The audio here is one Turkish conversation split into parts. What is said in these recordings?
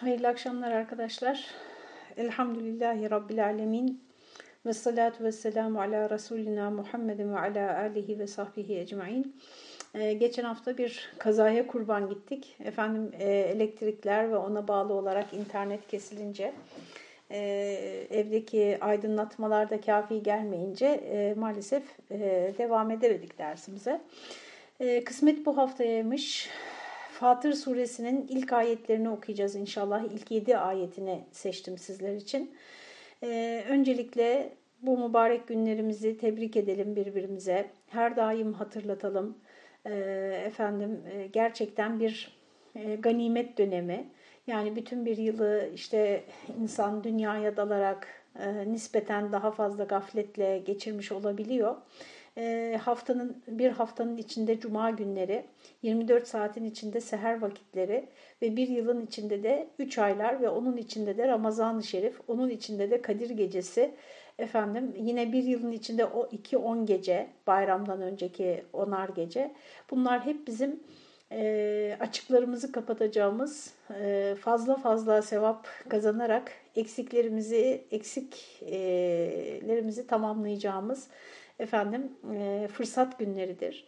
Hayırlı akşamlar arkadaşlar. Elhamdülillahi Rabbil Alemin. Ve salatu ve selamu ala Resulina Muhammedin ve ala alihi ve sahbihi ecmain. Ee, geçen hafta bir kazaya kurban gittik. Efendim e, elektrikler ve ona bağlı olarak internet kesilince e, evdeki aydınlatmalar da kafi gelmeyince e, maalesef e, devam edemedik dersimize. E, kısmet bu haftayaymış. Fatır suresinin ilk ayetlerini okuyacağız inşallah. İlk yedi ayetini seçtim sizler için. Ee, öncelikle bu mübarek günlerimizi tebrik edelim birbirimize. Her daim hatırlatalım. Ee, efendim e, gerçekten bir e, ganimet dönemi. Yani bütün bir yılı işte insan dünyaya dalarak e, nispeten daha fazla gafletle geçirmiş olabiliyor haftanın bir haftanın içinde cuma günleri, 24 saatin içinde seher vakitleri ve bir yılın içinde de 3 aylar ve onun içinde de Ramazan-ı Şerif, onun içinde de Kadir Gecesi, efendim yine bir yılın içinde o 2-10 gece, bayramdan önceki onar gece. Bunlar hep bizim e, açıklarımızı kapatacağımız, e, fazla fazla sevap kazanarak eksiklerimizi, eksiklerimizi tamamlayacağımız efendim e, fırsat günleridir.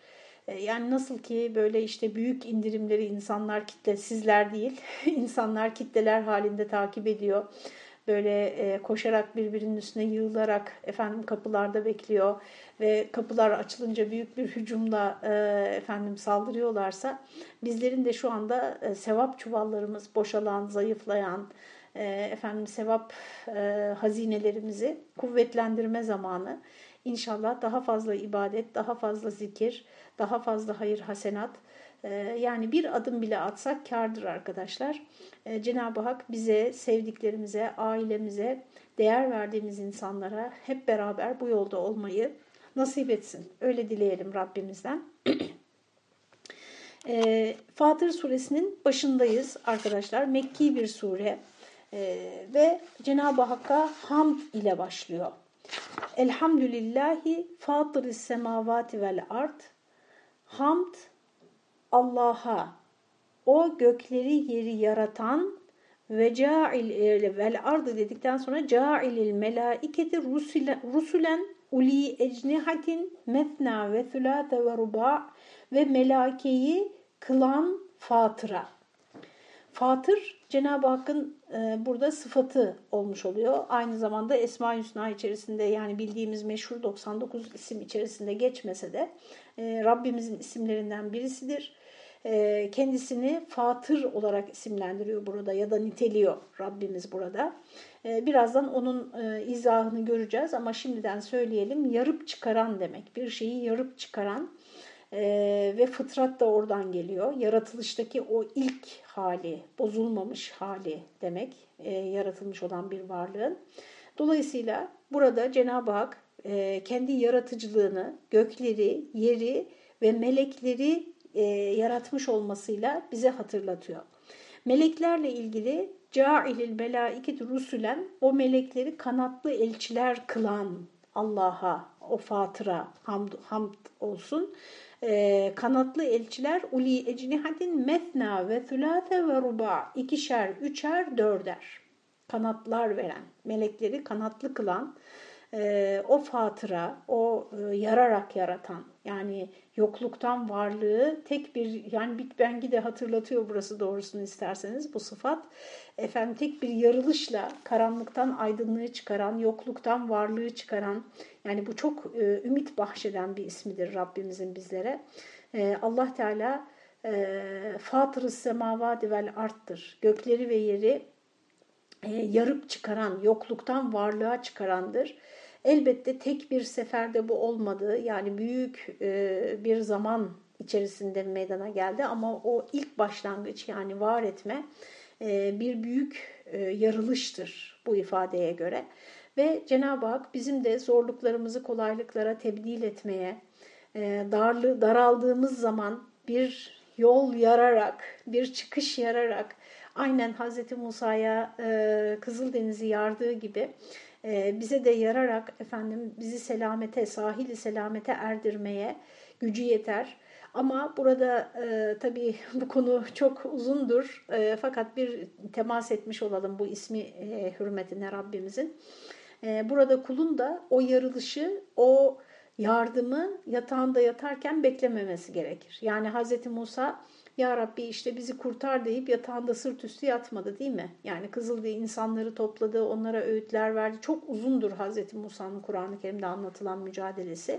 E, yani nasıl ki böyle işte büyük indirimleri insanlar kitle, sizler değil, insanlar kitleler halinde takip ediyor. Böyle e, koşarak birbirinin üstüne yığılarak efendim kapılarda bekliyor ve kapılar açılınca büyük bir hücumla e, efendim saldırıyorlarsa bizlerin de şu anda sevap çuvallarımız boşalan, zayıflayan, efendim sevap hazinelerimizi kuvvetlendirme zamanı. İnşallah daha fazla ibadet, daha fazla zikir, daha fazla hayır hasenat. Ee, yani bir adım bile atsak kardır arkadaşlar. Ee, Cenab-ı Hak bize, sevdiklerimize, ailemize, değer verdiğimiz insanlara hep beraber bu yolda olmayı nasip etsin. Öyle dileyelim Rabbimizden. Ee, Fatır suresinin başındayız arkadaşlar. Mekki bir sure ve Cenab-ı Hakk'a hamd ile başlıyor. Elhamdülillahi fatırı semavati vel ard. Hamd Allah'a, o gökleri yeri yaratan ve ca'il vel ardı dedikten sonra ca'ilil melaiketi rusulen uli ecnihatin metna ve thülâte ve ruba ve melakeyi kılan fatıra. Fatır Cenab-ı Hakk'ın e, burada sıfatı olmuş oluyor. Aynı zamanda Esma-i Hüsna içerisinde yani bildiğimiz meşhur 99 isim içerisinde geçmese de e, Rabbimizin isimlerinden birisidir. E, kendisini Fatır olarak isimlendiriyor burada ya da niteliyor Rabbimiz burada. Birazdan onun izahını göreceğiz ama şimdiden söyleyelim yarıp çıkaran demek. Bir şeyi yarıp çıkaran e, ve fıtrat da oradan geliyor. Yaratılıştaki o ilk hali, bozulmamış hali demek e, yaratılmış olan bir varlığın. Dolayısıyla burada Cenab-ı Hak e, kendi yaratıcılığını, gökleri, yeri ve melekleri e, yaratmış olmasıyla bize hatırlatıyor. Meleklerle ilgili cailil melaiketi rusulen o melekleri kanatlı elçiler kılan Allah'a o fatıra hamd, hamd olsun. E, kanatlı elçiler uli ecnihatin methna ve thülâfe ve ruba ikişer, üçer, dörder. Kanatlar veren, melekleri kanatlı kılan e, o fatıra, o e, yararak yaratan yani yokluktan varlığı tek bir yani Big Bang'i de hatırlatıyor burası doğrusunu isterseniz bu sıfat. Efendim tek bir yarılışla karanlıktan aydınlığı çıkaran, yokluktan varlığı çıkaran yani bu çok e, ümit bahşeden bir ismidir Rabbimizin bizlere. E, Allah Teala e, Fatır-ı vel arttır. Gökleri ve yeri e, yarıp çıkaran, yokluktan varlığa çıkarandır. Elbette tek bir seferde bu olmadı. Yani büyük e, bir zaman içerisinde meydana geldi ama o ilk başlangıç yani var etme e, bir büyük e, yarılıştır bu ifadeye göre. Ve Cenab-ı Hak bizim de zorluklarımızı kolaylıklara tebdil etmeye, darlı, daraldığımız zaman bir yol yararak, bir çıkış yararak, aynen Hz. Musa'ya e, Kızıldeniz'i yardığı gibi e, bize de yararak efendim bizi selamete, sahili selamete erdirmeye gücü yeter. Ama burada e, tabii bu konu çok uzundur. E, fakat bir temas etmiş olalım bu ismi e, hürmetine Rabbimizin. E, burada kulun da o yarılışı, o yardımı yatağında yatarken beklememesi gerekir. Yani Hz. Musa ya Rabbi işte bizi kurtar deyip yatağında sırt üstü yatmadı değil mi? Yani Kızılderili insanları topladı, onlara öğütler verdi. Çok uzundur Hz. Musa'nın Kur'an-ı Kerim'de anlatılan mücadelesi.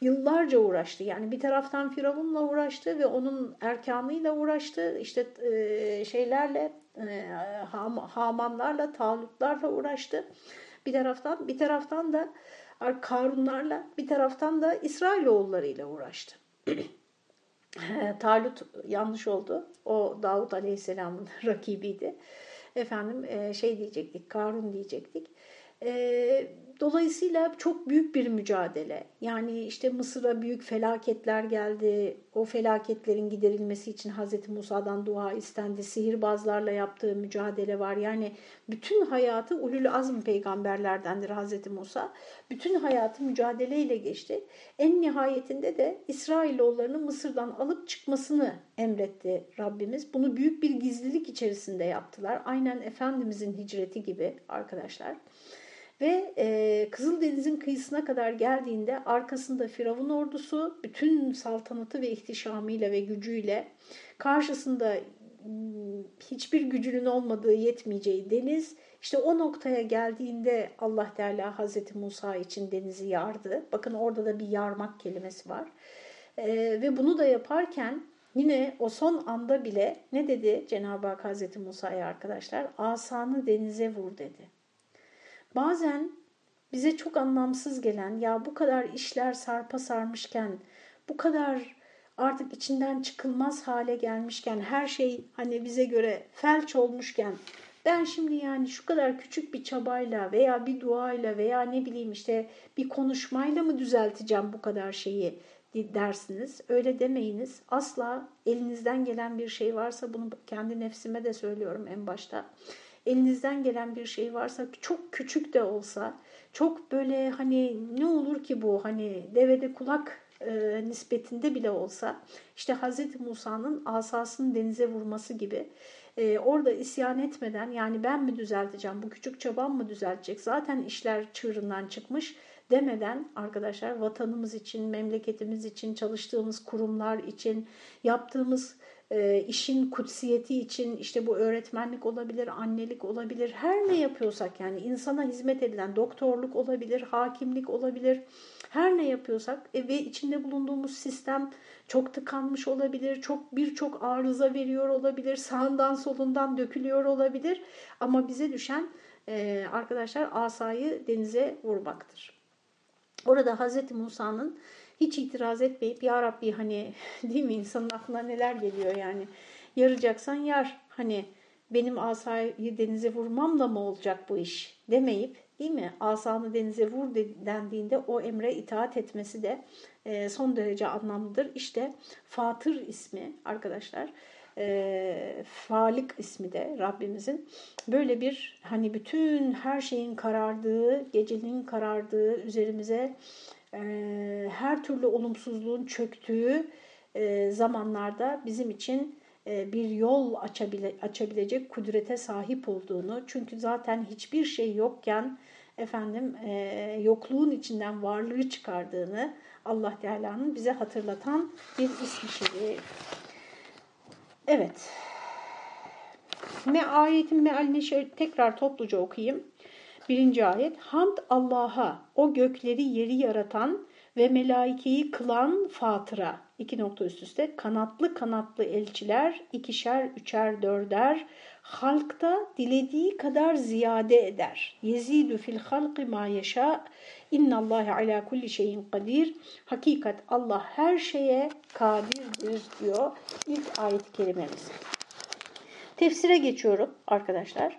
Yıllarca uğraştı. Yani bir taraftan Firavun'la uğraştı ve onun erkanıyla uğraştı. İşte e, şeylerle, e, Hamanlarla, Talutlarla uğraştı. Bir taraftan bir taraftan da Karunlarla, bir taraftan da İsrailoğullarıyla uğraştı. Talut yanlış oldu. O Davut Aleyhisselam'ın rakibiydi. Efendim e, şey diyecektik, Karun diyecektik. Dolayısıyla çok büyük bir mücadele. Yani işte Mısır'a büyük felaketler geldi. O felaketlerin giderilmesi için Hz. Musa'dan dua istendi. Sihirbazlarla yaptığı mücadele var. Yani bütün hayatı ulul azm peygamberlerdendir Hz. Musa. Bütün hayatı mücadeleyle geçti. En nihayetinde de İsrailoğullarını Mısır'dan alıp çıkmasını emretti Rabbimiz. Bunu büyük bir gizlilik içerisinde yaptılar. Aynen Efendimizin hicreti gibi arkadaşlar. Ve e, Kızıldeniz'in kıyısına kadar geldiğinde arkasında Firavun ordusu bütün saltanatı ve ihtişamıyla ve gücüyle karşısında hiçbir gücünün olmadığı yetmeyeceği deniz işte o noktaya geldiğinde Allah Teala Hazreti Musa için denizi yardı. Bakın orada da bir yarmak kelimesi var. Ee, ve bunu da yaparken yine o son anda bile ne dedi Cenab-ı Hak Hazreti Musa'ya arkadaşlar? Asanı denize vur dedi. Bazen bize çok anlamsız gelen ya bu kadar işler sarpa sarmışken bu kadar artık içinden çıkılmaz hale gelmişken her şey hani bize göre felç olmuşken ben şimdi yani şu kadar küçük bir çabayla veya bir duayla veya ne bileyim işte bir konuşmayla mı düzelteceğim bu kadar şeyi dersiniz. Öyle demeyiniz. Asla elinizden gelen bir şey varsa bunu kendi nefsime de söylüyorum en başta elinizden gelen bir şey varsa çok küçük de olsa çok böyle hani ne olur ki bu hani devede kulak e, nispetinde bile olsa işte Hz. Musa'nın asasını denize vurması gibi e, orada isyan etmeden yani ben mi düzelteceğim bu küçük çabam mı düzeltecek zaten işler çığırından çıkmış demeden arkadaşlar vatanımız için, memleketimiz için, çalıştığımız kurumlar için, yaptığımız e, işin kutsiyeti için işte bu öğretmenlik olabilir, annelik olabilir, her ne yapıyorsak yani insana hizmet edilen doktorluk olabilir, hakimlik olabilir, her ne yapıyorsak e, ve içinde bulunduğumuz sistem çok tıkanmış olabilir, çok birçok arıza veriyor olabilir, sağından solundan dökülüyor olabilir ama bize düşen e, arkadaşlar asayı denize vurmaktır. Orada Hz. Musa'nın hiç itiraz etmeyip ya Rabbi hani değil mi? İnsanın aklına neler geliyor yani? Yarayacaksan yar. Hani benim asayı denize vurmamla mı olacak bu iş? demeyip değil mi? Asanı denize vur dendiğinde o emre itaat etmesi de e, son derece anlamlıdır. İşte Fatır ismi arkadaşlar e, Falik ismi de Rabbimizin. Böyle bir hani bütün her şeyin karardığı, gecenin karardığı üzerimize her türlü olumsuzluğun çöktüğü e, zamanlarda bizim için e, bir yol açabile, açabilecek kudrete sahip olduğunu çünkü zaten hiçbir şey yokken efendim e, yokluğun içinden varlığı çıkardığını Allah Teala'nın bize hatırlatan bir ismi şerif. Evet. Me ayetin mealini tekrar topluca okuyayım. Birinci ayet. Hamd Allah'a, o gökleri yeri yaratan ve melaikeyi kılan fatıra. İki nokta üst üste. Kanatlı kanatlı elçiler, ikişer, üçer, dörder. Halkta dilediği kadar ziyade eder. Yezidü fil halqi ma yeşâ. İnnallâhe alâ kulli şeyin kadir. Hakikat Allah her şeye kadirdir diyor ilk ayet-i kerimemiz. Tefsire geçiyorum arkadaşlar.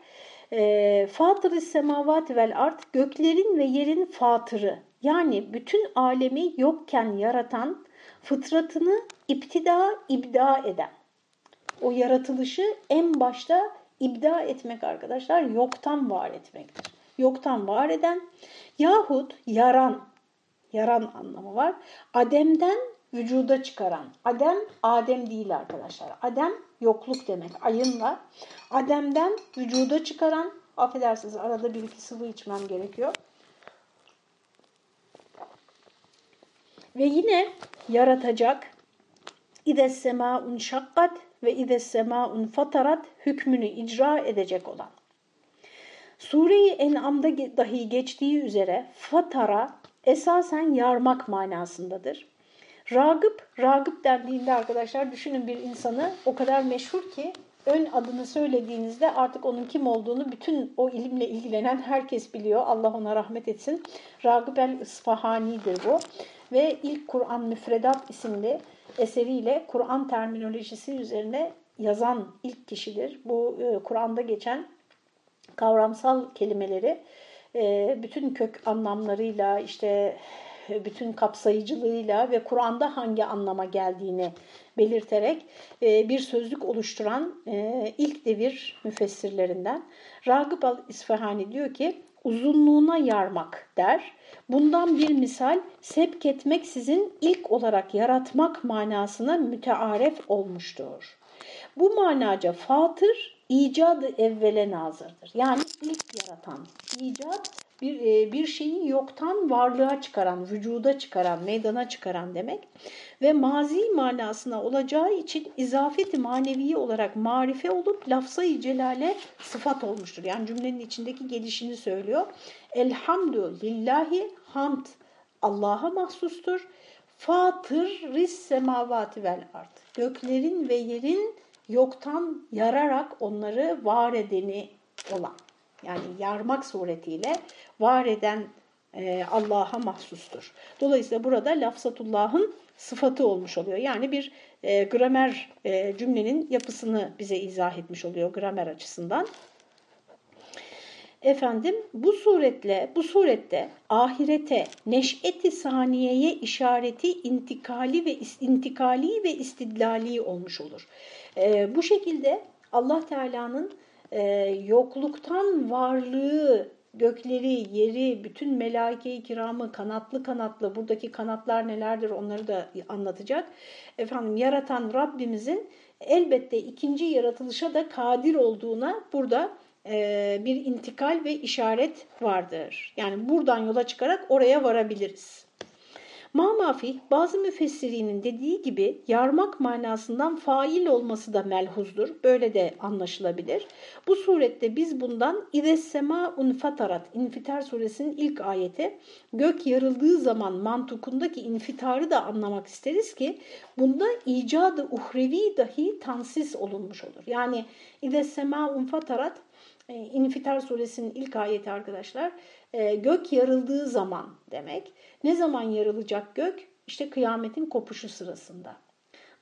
E, Fatır-ı semavati vel art göklerin ve yerin fatırı yani bütün alemi yokken yaratan fıtratını iptida ibda eden. O yaratılışı en başta ibda etmek arkadaşlar yoktan var etmektir. Yoktan var eden yahut yaran, yaran anlamı var. Adem'den vücuda çıkaran. Adem, Adem değil arkadaşlar. Adem yokluk demek ayınla. Adem'den vücuda çıkaran, affedersiniz arada bir iki sıvı içmem gerekiyor. Ve yine yaratacak İdes sema'un şakkat ve ides sema'un fatarat hükmünü icra edecek olan. Sure-i En'am'da dahi geçtiği üzere fatara esasen yarmak manasındadır. Ragıp, ragıp dendiğinde arkadaşlar düşünün bir insanı o kadar meşhur ki ön adını söylediğinizde artık onun kim olduğunu bütün o ilimle ilgilenen herkes biliyor. Allah ona rahmet etsin. Ragıp el-İsfahani'dir bu. Ve ilk Kur'an Müfredat isimli eseriyle Kur'an terminolojisi üzerine yazan ilk kişidir. Bu e, Kur'an'da geçen kavramsal kelimeleri e, bütün kök anlamlarıyla işte bütün kapsayıcılığıyla ve Kur'an'da hangi anlama geldiğini belirterek e, bir sözlük oluşturan e, ilk devir müfessirlerinden. Ragıp al-İsfahani diyor ki uzunluğuna yarmak der. Bundan bir misal sevk etmek sizin ilk olarak yaratmak manasına mütearef olmuştur. Bu manaca fatır icadı evvele nazırdır. Yani ilk yaratan, icat bir, e, bir şeyi yoktan varlığa çıkaran, vücuda çıkaran, meydana çıkaran demek. Ve mazi manasına olacağı için izafeti maneviye olarak marife olup lafzayı celale sıfat olmuştur. Yani cümlenin içindeki gelişini söylüyor. Elhamdü lillahi hamd Allah'a mahsustur. Fatır ris semavati vel ard. Göklerin ve yerin yoktan yararak onları var edeni olan. Yani yarmak suretiyle var eden e, Allah'a mahsustur. Dolayısıyla burada lafzatullah'ın sıfatı olmuş oluyor. Yani bir e, gramer e, cümlenin yapısını bize izah etmiş oluyor gramer açısından. Efendim bu suretle bu surette ahirete neş'eti saniyeye işareti intikali ve intikali ve istidlali olmuş olur. E, bu şekilde Allah Teala'nın e, yokluktan varlığı gökleri, yeri, bütün melaike-i kiramı kanatlı kanatlı, buradaki kanatlar nelerdir onları da anlatacak. Efendim yaratan Rabbimizin elbette ikinci yaratılışa da kadir olduğuna burada e, bir intikal ve işaret vardır. Yani buradan yola çıkarak oraya varabiliriz. Mamafi bazı müfessirinin dediği gibi yarmak manasından fail olması da melhuzdur. Böyle de anlaşılabilir. Bu surette biz bundan İdessema unfatarat infitar suresinin ilk ayeti gök yarıldığı zaman mantukundaki infitarı da anlamak isteriz ki bunda icadı uhrevi dahi tansis olunmuş olur. Yani İdessema unfatarat e, İnfitar suresinin ilk ayeti arkadaşlar e, gök yarıldığı zaman demek. Ne zaman yarılacak gök? İşte kıyametin kopuşu sırasında.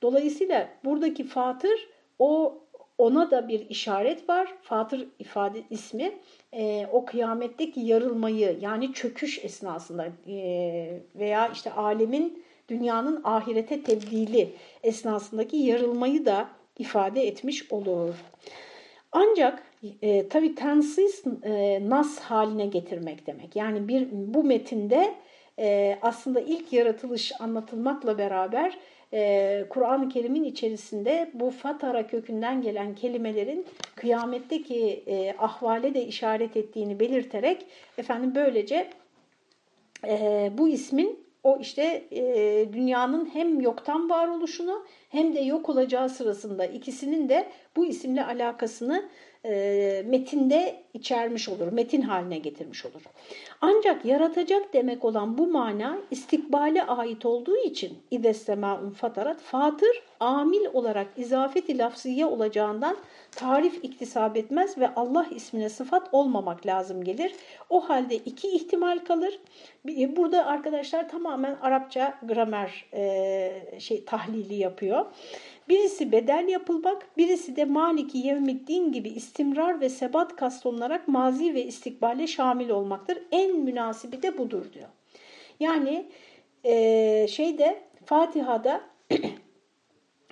Dolayısıyla buradaki fatır o ona da bir işaret var. Fatır ifade ismi e, o kıyametteki yarılmayı yani çöküş esnasında e, veya işte alemin dünyanın ahirete tebdili esnasındaki yarılmayı da ifade etmiş olur. Ancak e, tabii tensis e, nas haline getirmek demek. Yani bir bu metinde e, aslında ilk yaratılış anlatılmakla beraber e, Kur'an-ı Kerim'in içerisinde bu fatara kökünden gelen kelimelerin kıyametteki e, ahvale de işaret ettiğini belirterek efendim böylece e, bu ismin o işte e, dünyanın hem yoktan varoluşunu hem de yok olacağı sırasında ikisinin de bu isimle alakasını e, metinde içermiş olur, metin haline getirmiş olur. Ancak yaratacak demek olan bu mana istikbale ait olduğu için idessemâ'un fatarat, fatır amil olarak izafeti lafziye olacağından tarif iktisap etmez ve Allah ismine sıfat olmamak lazım gelir. O halde iki ihtimal kalır. Burada arkadaşlar tamamen Arapça gramer e, şey tahlili yapıyor. Birisi bedel yapılmak, birisi de Maliki Yevmiddin gibi istimrar ve sebat kastolunarak mazi ve istikbale şamil olmaktır. En münasibi de budur diyor. Yani e, şeyde Fatiha'da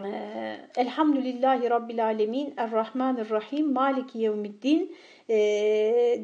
Ee, Elhamdülillahi Rabbil Alemin, Errahmanirrahim, Maliki Yevmiddin e,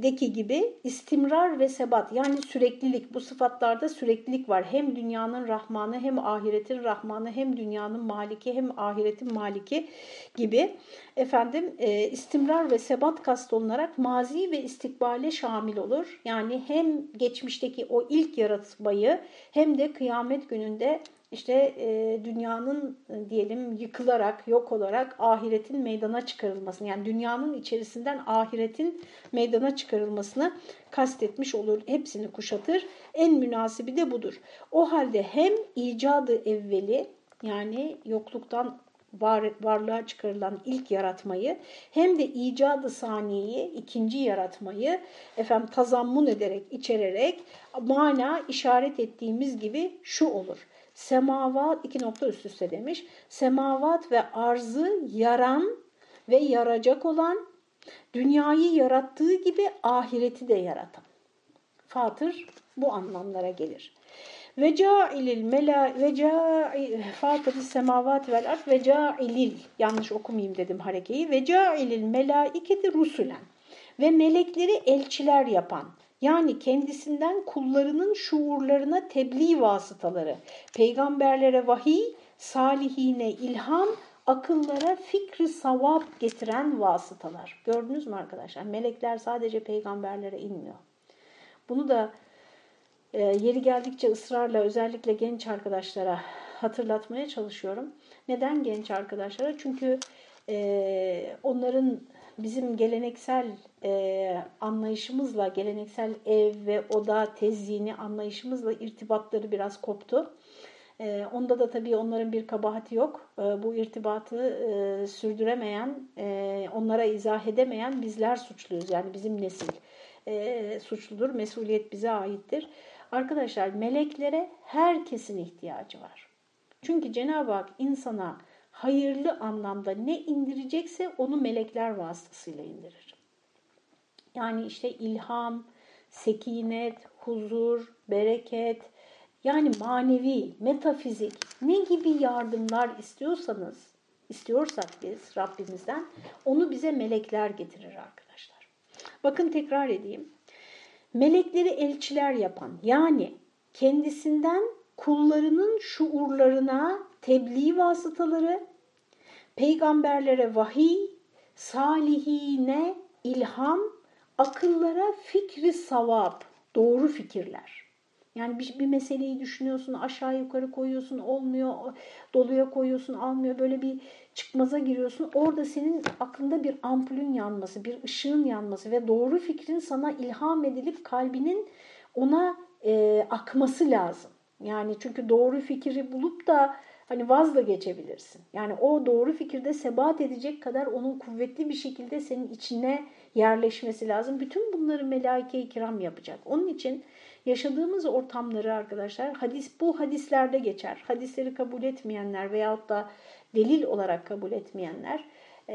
deki gibi istimrar ve sebat yani süreklilik bu sıfatlarda süreklilik var. Hem dünyanın Rahmanı hem ahiretin Rahmanı hem dünyanın Maliki hem ahiretin Maliki gibi efendim e, istimrar ve sebat kastolunarak mazi ve istikbale şamil olur. Yani hem geçmişteki o ilk yaratmayı hem de kıyamet gününde işte e, dünyanın e, diyelim yıkılarak, yok olarak ahiretin meydana çıkarılmasını yani dünyanın içerisinden ahiretin meydana çıkarılmasını kastetmiş olur. Hepsini kuşatır. En münasibi de budur. O halde hem icadı evveli yani yokluktan var, varlığa çıkarılan ilk yaratmayı hem de icadı saniyeyi, ikinci yaratmayı efendim tazammun ederek, içererek mana işaret ettiğimiz gibi şu olur semavat iki nokta üst üste demiş. Semavat ve arzı yaran ve yaracak olan, dünyayı yarattığı gibi ahireti de yaratan. Fatır bu anlamlara gelir. Ve ca'ilil mela ve fatır semavat vel ard ve ca'ilil yanlış okumayayım dedim harekeyi ve ca'ilil melaiketi rusulen ve melekleri elçiler yapan yani kendisinden kullarının şuurlarına tebliğ vasıtaları, peygamberlere vahiy, salihine ilham, akıllara fikri savap getiren vasıtalar. Gördünüz mü arkadaşlar? Melekler sadece peygamberlere inmiyor. Bunu da e, yeri geldikçe ısrarla özellikle genç arkadaşlara hatırlatmaya çalışıyorum. Neden genç arkadaşlara? Çünkü e, onların bizim geleneksel e, anlayışımızla, geleneksel ev ve oda tezyini anlayışımızla irtibatları biraz koptu. E, onda da tabii onların bir kabahati yok. E, bu irtibatı e, sürdüremeyen, e, onlara izah edemeyen bizler suçluyuz. Yani bizim nesil e, suçludur, mesuliyet bize aittir. Arkadaşlar meleklere herkesin ihtiyacı var. Çünkü Cenab-ı Hak insana hayırlı anlamda ne indirecekse onu melekler vasıtasıyla indirir. Yani işte ilham, sekinet, huzur, bereket, yani manevi, metafizik ne gibi yardımlar istiyorsanız, istiyorsak biz Rabbimizden onu bize melekler getirir arkadaşlar. Bakın tekrar edeyim. Melekleri elçiler yapan yani kendisinden kullarının şuurlarına tebliğ vasıtaları, peygamberlere vahiy, salihine ilham, akıllara fikri savap, doğru fikirler. Yani bir, bir meseleyi düşünüyorsun, aşağı yukarı koyuyorsun, olmuyor, doluya koyuyorsun, almıyor. Böyle bir çıkmaza giriyorsun. Orada senin aklında bir ampulün yanması, bir ışığın yanması ve doğru fikrin sana ilham edilip kalbinin ona e, akması lazım. Yani çünkü doğru fikri bulup da hani vaz da geçebilirsin. Yani o doğru fikirde sebat edecek kadar onun kuvvetli bir şekilde senin içine yerleşmesi lazım. Bütün bunları melaike-i kiram yapacak. Onun için yaşadığımız ortamları arkadaşlar hadis bu hadislerde geçer. Hadisleri kabul etmeyenler veyahut da delil olarak kabul etmeyenler e,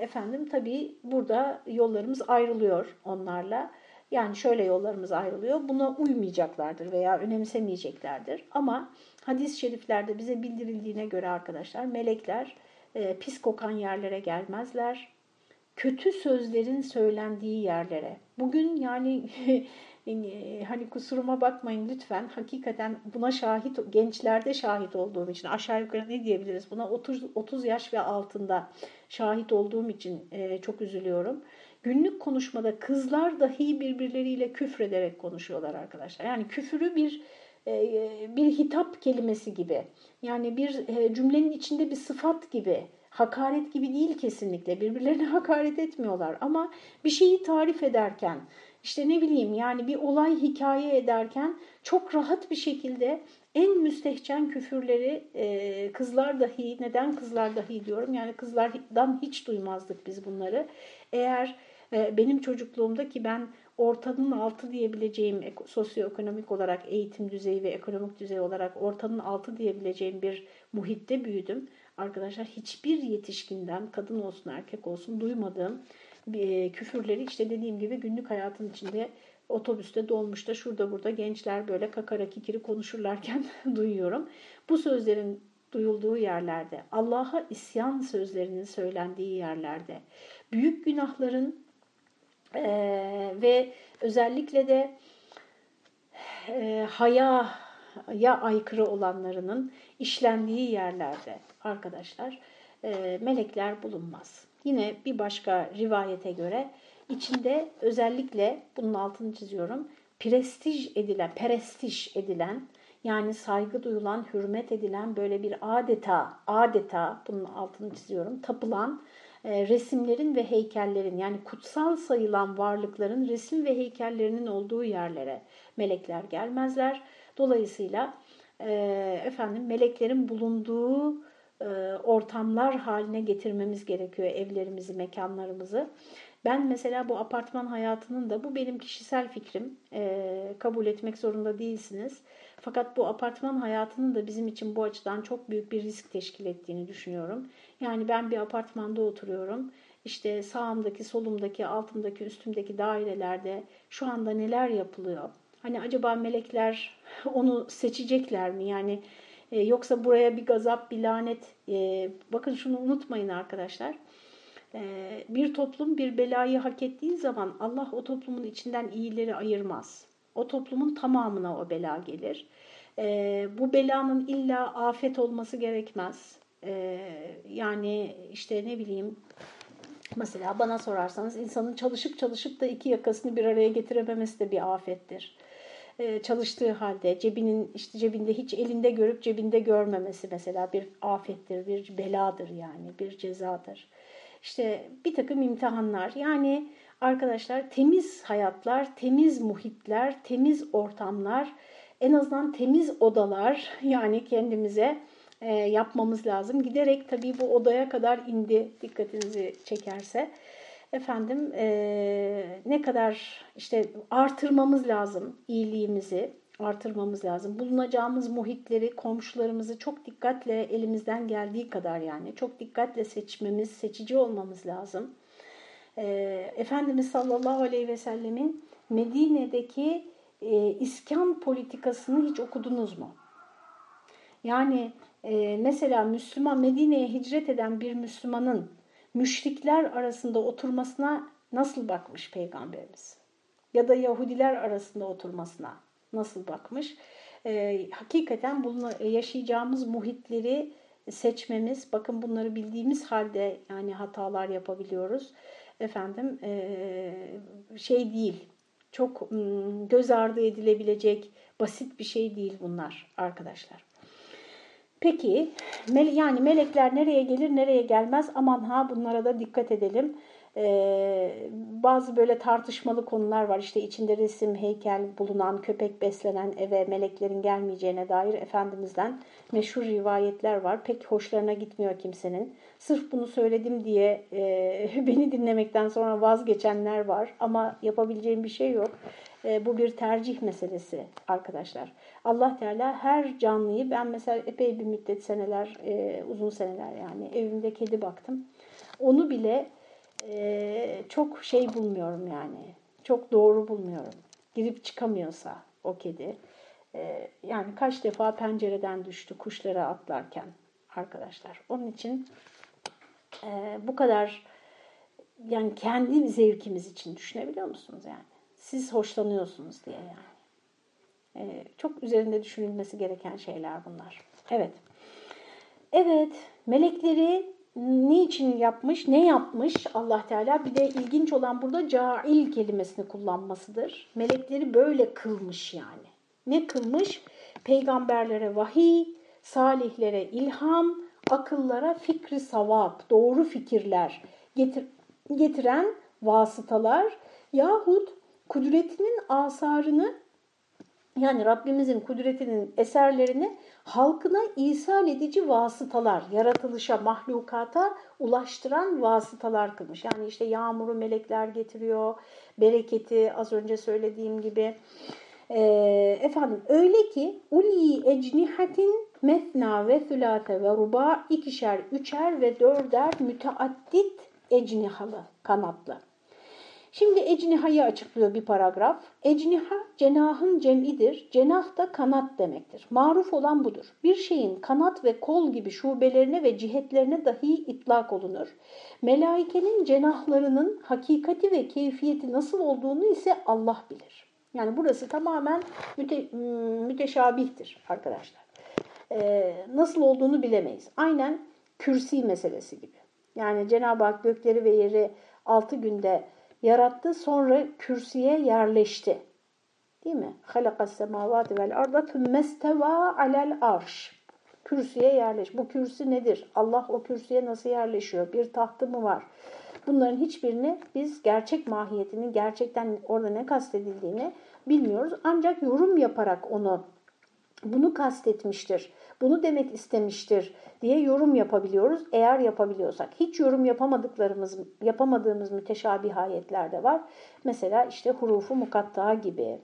efendim tabii burada yollarımız ayrılıyor onlarla. Yani şöyle yollarımız ayrılıyor. Buna uymayacaklardır veya önemsemeyeceklerdir. Ama hadis-i şeriflerde bize bildirildiğine göre arkadaşlar melekler e, pis kokan yerlere gelmezler. Kötü sözlerin söylendiği yerlere. Bugün yani hani kusuruma bakmayın lütfen. Hakikaten buna şahit, gençlerde şahit olduğum için aşağı yukarı ne diyebiliriz? Buna 30, 30 yaş ve altında şahit olduğum için e, çok üzülüyorum günlük konuşmada kızlar dahi birbirleriyle küfrederek konuşuyorlar arkadaşlar. Yani küfürü bir e, bir hitap kelimesi gibi. Yani bir e, cümlenin içinde bir sıfat gibi. Hakaret gibi değil kesinlikle. Birbirlerine hakaret etmiyorlar ama bir şeyi tarif ederken işte ne bileyim yani bir olay hikaye ederken çok rahat bir şekilde en müstehcen küfürleri e, kızlar dahi, neden kızlar dahi diyorum yani kızlardan hiç duymazdık biz bunları. Eğer e, benim çocukluğumda ki ben ortanın altı diyebileceğim sosyoekonomik olarak eğitim düzeyi ve ekonomik düzey olarak ortanın altı diyebileceğim bir muhitte büyüdüm. Arkadaşlar hiçbir yetişkinden kadın olsun erkek olsun duymadığım e, küfürleri işte dediğim gibi günlük hayatın içinde otobüste, dolmuşta, şurada burada gençler böyle kakara kikiri konuşurlarken duyuyorum. Bu sözlerin duyulduğu yerlerde, Allah'a isyan sözlerinin söylendiği yerlerde, büyük günahların e, ve özellikle de e, hayaya aykırı olanlarının işlendiği yerlerde arkadaşlar e, melekler bulunmaz. Yine bir başka rivayete göre içinde özellikle bunun altını çiziyorum prestij edilen, perestij edilen yani saygı duyulan, hürmet edilen böyle bir adeta, adeta bunun altını çiziyorum, tapılan resimlerin ve heykellerin yani kutsal sayılan varlıkların resim ve heykellerinin olduğu yerlere melekler gelmezler. Dolayısıyla e, efendim meleklerin bulunduğu e, ortamlar haline getirmemiz gerekiyor evlerimizi, mekanlarımızı. Ben mesela bu apartman hayatının da bu benim kişisel fikrim. E, kabul etmek zorunda değilsiniz. Fakat bu apartman hayatının da bizim için bu açıdan çok büyük bir risk teşkil ettiğini düşünüyorum. Yani ben bir apartmanda oturuyorum. İşte sağımdaki, solumdaki, altımdaki, üstümdeki dairelerde şu anda neler yapılıyor? Hani acaba melekler onu seçecekler mi? Yani e, yoksa buraya bir gazap, bir lanet. E, bakın şunu unutmayın arkadaşlar. E, bir toplum bir belayı hak ettiği zaman Allah o toplumun içinden iyileri ayırmaz. O toplumun tamamına o bela gelir. E, bu belanın illa afet olması gerekmez. E, yani işte ne bileyim mesela bana sorarsanız insanın çalışıp çalışıp da iki yakasını bir araya getirememesi de bir afettir. E, çalıştığı halde cebinin işte cebinde hiç elinde görüp cebinde görmemesi mesela bir afettir, bir beladır yani bir cezadır. İşte bir takım imtihanlar yani arkadaşlar temiz hayatlar, temiz muhitler, temiz ortamlar, en azından temiz odalar yani kendimize e, yapmamız lazım. Giderek tabii bu odaya kadar indi dikkatinizi çekerse efendim e, ne kadar işte artırmamız lazım iyiliğimizi artırmamız lazım. Bulunacağımız muhitleri, komşularımızı çok dikkatle elimizden geldiği kadar yani çok dikkatle seçmemiz, seçici olmamız lazım. E, Efendimiz sallallahu aleyhi ve sellemin Medine'deki e, iskan politikasını hiç okudunuz mu? Yani e, mesela Müslüman Medine'ye hicret eden bir Müslümanın müşrikler arasında oturmasına nasıl bakmış Peygamberimiz? Ya da Yahudiler arasında oturmasına nasıl bakmış? E, hakikaten bunu yaşayacağımız muhitleri seçmemiz, bakın bunları bildiğimiz halde yani hatalar yapabiliyoruz. Efendim e, şey değil, çok göz ardı edilebilecek basit bir şey değil bunlar arkadaşlar. Peki yani melekler nereye gelir nereye gelmez aman ha bunlara da dikkat edelim. Ee, bazı böyle tartışmalı konular var işte içinde resim, heykel bulunan, köpek beslenen eve meleklerin gelmeyeceğine dair Efendimiz'den meşhur rivayetler var. Pek hoşlarına gitmiyor kimsenin. Sırf bunu söyledim diye e, beni dinlemekten sonra vazgeçenler var ama yapabileceğim bir şey yok. E, bu bir tercih meselesi arkadaşlar. Allah Teala her canlıyı ben mesela epey bir müddet seneler, e, uzun seneler yani evimde kedi baktım. Onu bile e, çok şey bulmuyorum yani. Çok doğru bulmuyorum. Girip çıkamıyorsa o kedi. E, yani kaç defa pencereden düştü kuşlara atlarken arkadaşlar. Onun için e, bu kadar yani kendi zevkimiz için düşünebiliyor musunuz yani? Siz hoşlanıyorsunuz diye yani. E, çok üzerinde düşünülmesi gereken şeyler bunlar. Evet. Evet, melekleri niçin yapmış, ne yapmış Allah Teala? Bir de ilginç olan burada cail kelimesini kullanmasıdır. Melekleri böyle kılmış yani. Ne kılmış? Peygamberlere vahiy, salihlere ilham, akıllara fikri savap, doğru fikirler getir getiren vasıtalar yahut kudretinin asarını yani Rabbimizin kudretinin eserlerini halkına isal edici vasıtalar, yaratılışa, mahlukata ulaştıran vasıtalar kılmış. Yani işte yağmuru melekler getiriyor, bereketi az önce söylediğim gibi. E, efendim öyle ki uli ecnihatin mefna ve thülate ve ruba ikişer, üçer ve dörder müteaddit ecnihalı, kanatlı. Şimdi ecnihayı açıklıyor bir paragraf. Ecniha cenahın cem'idir. Cenah da kanat demektir. Maruf olan budur. Bir şeyin kanat ve kol gibi şubelerine ve cihetlerine dahi itlak olunur. Melaikenin cenahlarının hakikati ve keyfiyeti nasıl olduğunu ise Allah bilir. Yani burası tamamen müte, müteşabihtir arkadaşlar. Ee, nasıl olduğunu bilemeyiz. Aynen kürsi meselesi gibi. Yani Cenab-ı Hak gökleri ve yeri altı günde yarattı sonra kürsüye yerleşti. Değil mi? Halakas semavati vel arda thummesteva alel arş. Kürsüye yerleş. Bu kürsü nedir? Allah o kürsüye nasıl yerleşiyor? Bir tahtı mı var? Bunların hiçbirini biz gerçek mahiyetini, gerçekten orada ne kastedildiğini bilmiyoruz. Ancak yorum yaparak onu bunu kastetmiştir, bunu demek istemiştir diye yorum yapabiliyoruz eğer yapabiliyorsak. Hiç yorum yapamadıklarımız, yapamadığımız müteşabih ayetler de var. Mesela işte hurufu mukatta gibi.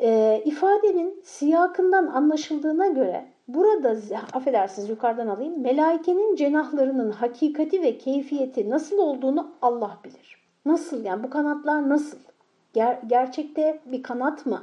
E, ifadenin siyakından anlaşıldığına göre burada, affedersiniz yukarıdan alayım, melaikenin cenahlarının hakikati ve keyfiyeti nasıl olduğunu Allah bilir. Nasıl yani bu kanatlar nasıl? Ger gerçekte bir kanat mı?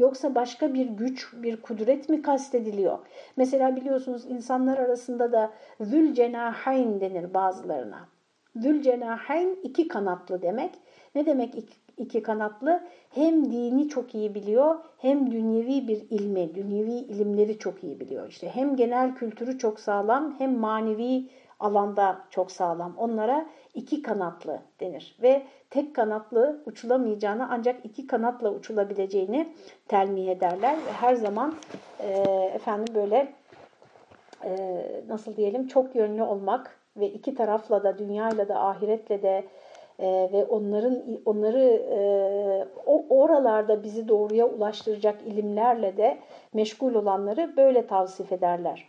Yoksa başka bir güç, bir kudret mi kastediliyor? Mesela biliyorsunuz insanlar arasında da zül cenahayn denir bazılarına. Zül cenahayn iki kanatlı demek. Ne demek iki, iki kanatlı? Hem dini çok iyi biliyor hem dünyevi bir ilmi, dünyevi ilimleri çok iyi biliyor. İşte hem genel kültürü çok sağlam hem manevi alanda çok sağlam. Onlara iki kanatlı denir ve tek kanatlı uçulamayacağını ancak iki kanatla uçulabileceğini telmih ederler ve her zaman e, efendim böyle e, nasıl diyelim çok yönlü olmak ve iki tarafla da dünyayla da ahiretle de e, ve onların onları e, o oralarda bizi doğruya ulaştıracak ilimlerle de meşgul olanları böyle tavsif ederler.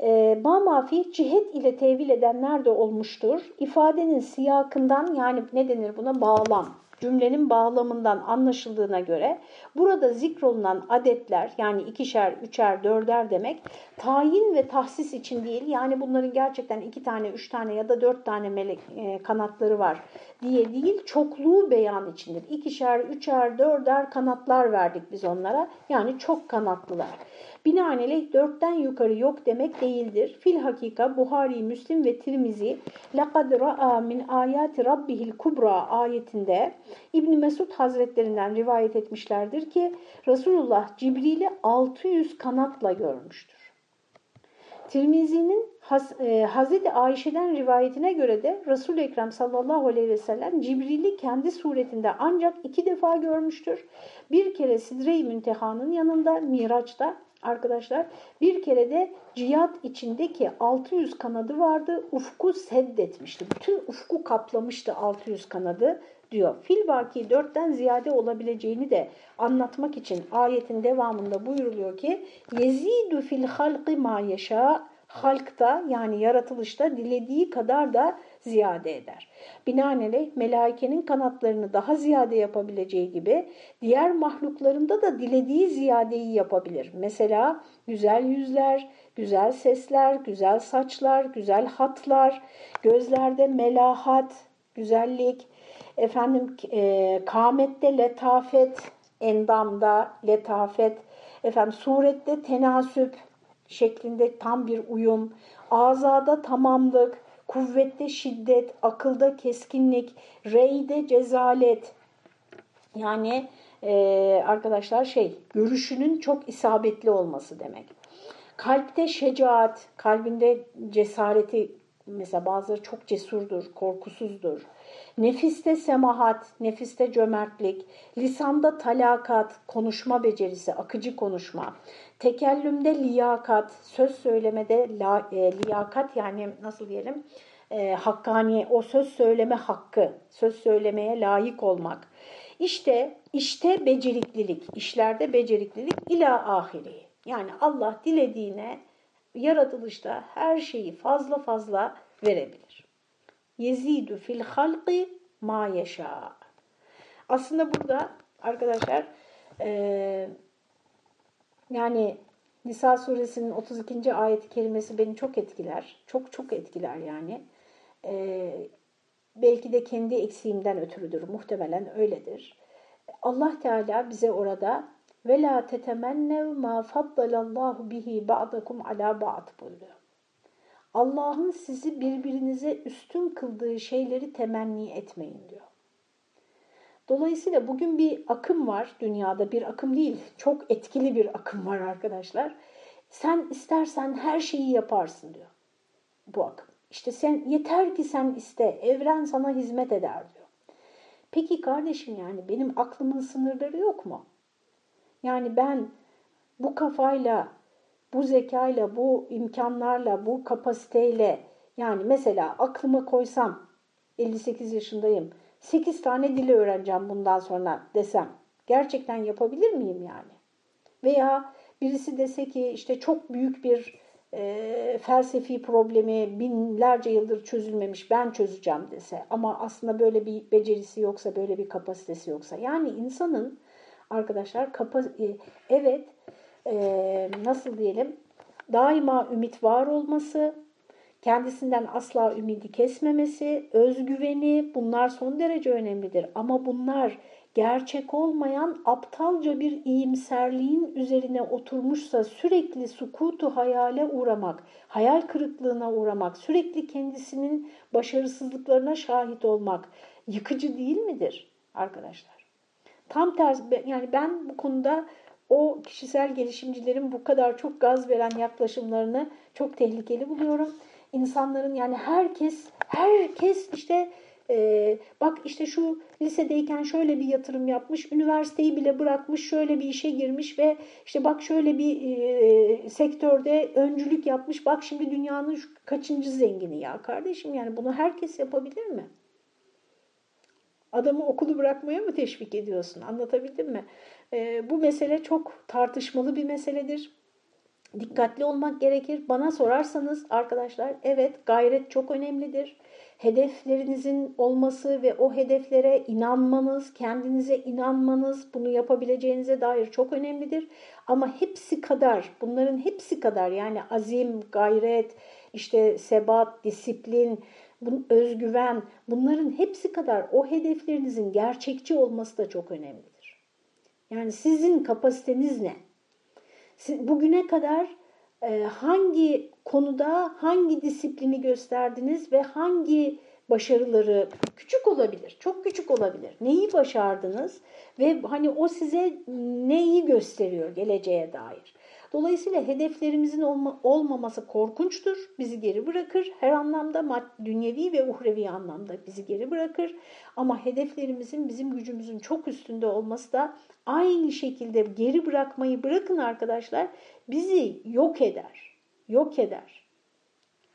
E, Mamafi cihet ile tevil edenler de olmuştur. İfadenin siyakından yani ne denir buna bağlam cümlenin bağlamından anlaşıldığına göre burada zikrolunan adetler yani ikişer, üçer, dörder demek tayin ve tahsis için değil yani bunların gerçekten iki tane, üç tane ya da dört tane melek e, kanatları var diye değil çokluğu beyan içindir. İkişer, üçer, dörder kanatlar verdik biz onlara yani çok kanatlılar. Binaenaleyh dörtten yukarı yok demek değildir. Fil hakika Buhari, Müslim ve Tirmizi لَقَدْ رَأَى مِنْ آيَاتِ رَبِّهِ الْكُبْرَى ayetinde İbn Mesud Hazretlerinden rivayet etmişlerdir ki Resulullah Cibril'i 600 kanatla görmüştür. Tirmizi'nin e, Hazreti Ayşe'den rivayetine göre de Resul-i Ekrem sallallahu aleyhi ve sellem Cibril'i kendi suretinde ancak iki defa görmüştür. Bir kere Sidre-i Münteha'nın yanında Miraç'ta arkadaşlar bir kere de cihat içindeki 600 kanadı vardı. Ufku seddetmişti. Bütün ufku kaplamıştı 600 kanadı diyor. Filvaki 4'ten ziyade olabileceğini de anlatmak için ayetin devamında buyuruluyor ki yezidu fil halqi ma yeşâ halkta yani yaratılışta dilediği kadar da ziyade eder. Binaenaleyh melaikenin kanatlarını daha ziyade yapabileceği gibi diğer mahluklarında da dilediği ziyadeyi yapabilir. Mesela güzel yüzler, güzel sesler, güzel saçlar, güzel hatlar, gözlerde melahat, güzellik, efendim e, kamette letafet, endamda letafet, efendim surette tenasüp şeklinde tam bir uyum, azada tamamlık, kuvvette şiddet, akılda keskinlik, reyde cezalet. Yani e, arkadaşlar şey görüşünün çok isabetli olması demek. Kalpte şecaat, kalbinde cesareti mesela bazıları çok cesurdur, korkusuzdur. Nefiste semahat, nefiste cömertlik, lisanda talakat, konuşma becerisi, akıcı konuşma, tekellümde liyakat, söz söylemede la, e, liyakat yani nasıl diyelim e, hakkani, o söz söyleme hakkı, söz söylemeye layık olmak. İşte, işte beceriklilik, işlerde beceriklilik ila ahiri. Yani Allah dilediğine yaratılışta her şeyi fazla fazla verebilir. Yezidu fil halqi ma yeşâ. Aslında burada arkadaşlar e, yani Nisa suresinin 32. ayeti kelimesi beni çok etkiler. Çok çok etkiler yani. E, belki de kendi eksiğimden ötürüdür. Muhtemelen öyledir. Allah Teala bize orada ve la tetemennev ma faddalallahu bihi ba'dakum ala ba'd buyuruyor. Allah'ın sizi birbirinize üstün kıldığı şeyleri temenni etmeyin diyor. Dolayısıyla bugün bir akım var dünyada bir akım değil çok etkili bir akım var arkadaşlar. Sen istersen her şeyi yaparsın diyor bu akım. İşte sen yeter ki sen iste evren sana hizmet eder diyor. Peki kardeşim yani benim aklımın sınırları yok mu? Yani ben bu kafayla, bu zekayla, bu imkanlarla, bu kapasiteyle yani mesela aklıma koysam 58 yaşındayım 8 tane dili öğreneceğim bundan sonra desem gerçekten yapabilir miyim yani? Veya birisi dese ki işte çok büyük bir e, felsefi problemi binlerce yıldır çözülmemiş ben çözeceğim dese ama aslında böyle bir becerisi yoksa böyle bir kapasitesi yoksa yani insanın arkadaşlar kapa e, evet e, nasıl diyelim daima ümit var olması kendisinden asla ümidi kesmemesi, özgüveni bunlar son derece önemlidir. Ama bunlar gerçek olmayan aptalca bir iyimserliğin üzerine oturmuşsa sürekli sukutu hayale uğramak, hayal kırıklığına uğramak, sürekli kendisinin başarısızlıklarına şahit olmak yıkıcı değil midir arkadaşlar? Tam tersi yani ben bu konuda o kişisel gelişimcilerin bu kadar çok gaz veren yaklaşımlarını çok tehlikeli buluyorum insanların yani herkes herkes işte e, bak işte şu lisedeyken şöyle bir yatırım yapmış, üniversiteyi bile bırakmış, şöyle bir işe girmiş ve işte bak şöyle bir e, sektörde öncülük yapmış. Bak şimdi dünyanın şu kaçıncı zengini ya kardeşim yani bunu herkes yapabilir mi? Adamı okulu bırakmaya mı teşvik ediyorsun? Anlatabildim mi? E, bu mesele çok tartışmalı bir meseledir dikkatli olmak gerekir. Bana sorarsanız arkadaşlar evet gayret çok önemlidir. Hedeflerinizin olması ve o hedeflere inanmanız, kendinize inanmanız, bunu yapabileceğinize dair çok önemlidir. Ama hepsi kadar, bunların hepsi kadar yani azim, gayret, işte sebat, disiplin, özgüven bunların hepsi kadar o hedeflerinizin gerçekçi olması da çok önemlidir. Yani sizin kapasiteniz ne? Bugüne kadar e, hangi konuda hangi disiplini gösterdiniz ve hangi başarıları küçük olabilir, çok küçük olabilir. Neyi başardınız ve hani o size neyi gösteriyor geleceğe dair. Dolayısıyla hedeflerimizin olma, olmaması korkunçtur, bizi geri bırakır. Her anlamda dünyevi ve uhrevi anlamda bizi geri bırakır. Ama hedeflerimizin bizim gücümüzün çok üstünde olması da aynı şekilde geri bırakmayı bırakın arkadaşlar bizi yok eder. Yok eder.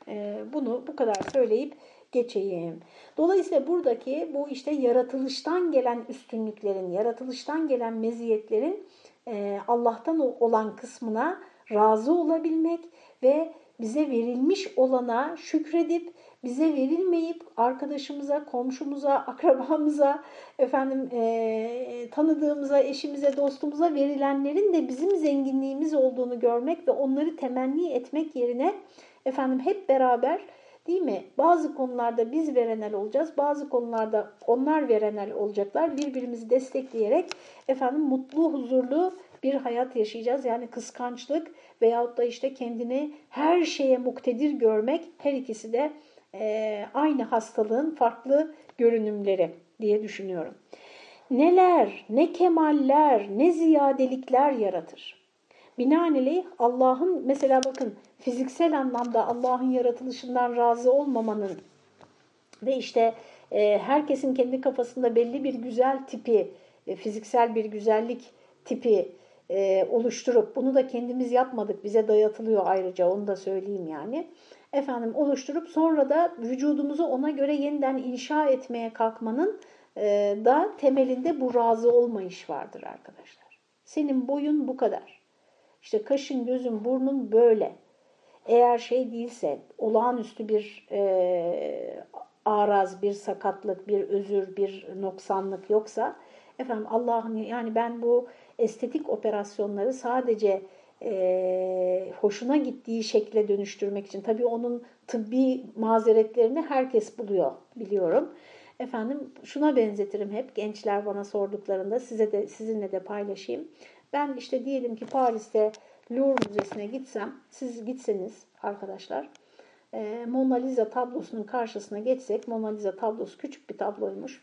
Ee, bunu bu kadar söyleyip geçeyim. Dolayısıyla buradaki bu işte yaratılıştan gelen üstünlüklerin, yaratılıştan gelen meziyetlerin e, Allah'tan olan kısmına razı olabilmek ve bize verilmiş olana şükredip bize verilmeyip arkadaşımıza, komşumuza, akrabamıza, efendim e, tanıdığımıza, eşimize, dostumuza verilenlerin de bizim zenginliğimiz olduğunu görmek ve onları temenni etmek yerine efendim hep beraber değil mi? Bazı konularda biz verenel olacağız, bazı konularda onlar verenel olacaklar. Birbirimizi destekleyerek efendim mutlu, huzurlu bir hayat yaşayacağız. Yani kıskançlık veyahut da işte kendini her şeye muktedir görmek her ikisi de e, aynı hastalığın farklı görünümleri diye düşünüyorum. Neler, ne kemaller, ne ziyadelikler yaratır. Binaenaleyh Allah'ın mesela bakın fiziksel anlamda Allah'ın yaratılışından razı olmamanın ve işte e, herkesin kendi kafasında belli bir güzel tipi, e, fiziksel bir güzellik tipi e, oluşturup bunu da kendimiz yapmadık bize dayatılıyor ayrıca onu da söyleyeyim yani efendim oluşturup sonra da vücudumuzu ona göre yeniden inşa etmeye kalkmanın e, da temelinde bu razı olmayış vardır arkadaşlar. Senin boyun bu kadar. İşte kaşın, gözün, burnun böyle. Eğer şey değilse, olağanüstü bir e, araz, bir sakatlık, bir özür, bir noksanlık yoksa, efendim Allah'ın yani ben bu estetik operasyonları sadece e, hoşuna gittiği şekle dönüştürmek için. Tabii onun tıbbi mazeretlerini herkes buluyor biliyorum. efendim şuna benzetirim hep gençler bana sorduklarında size de sizinle de paylaşayım. Ben işte diyelim ki Paris'te Louvre Müzesi'ne gitsem, siz gitseniz arkadaşlar e, Mona Lisa tablosunun karşısına geçsek, Mona Lisa tablosu küçük bir tabloymuş.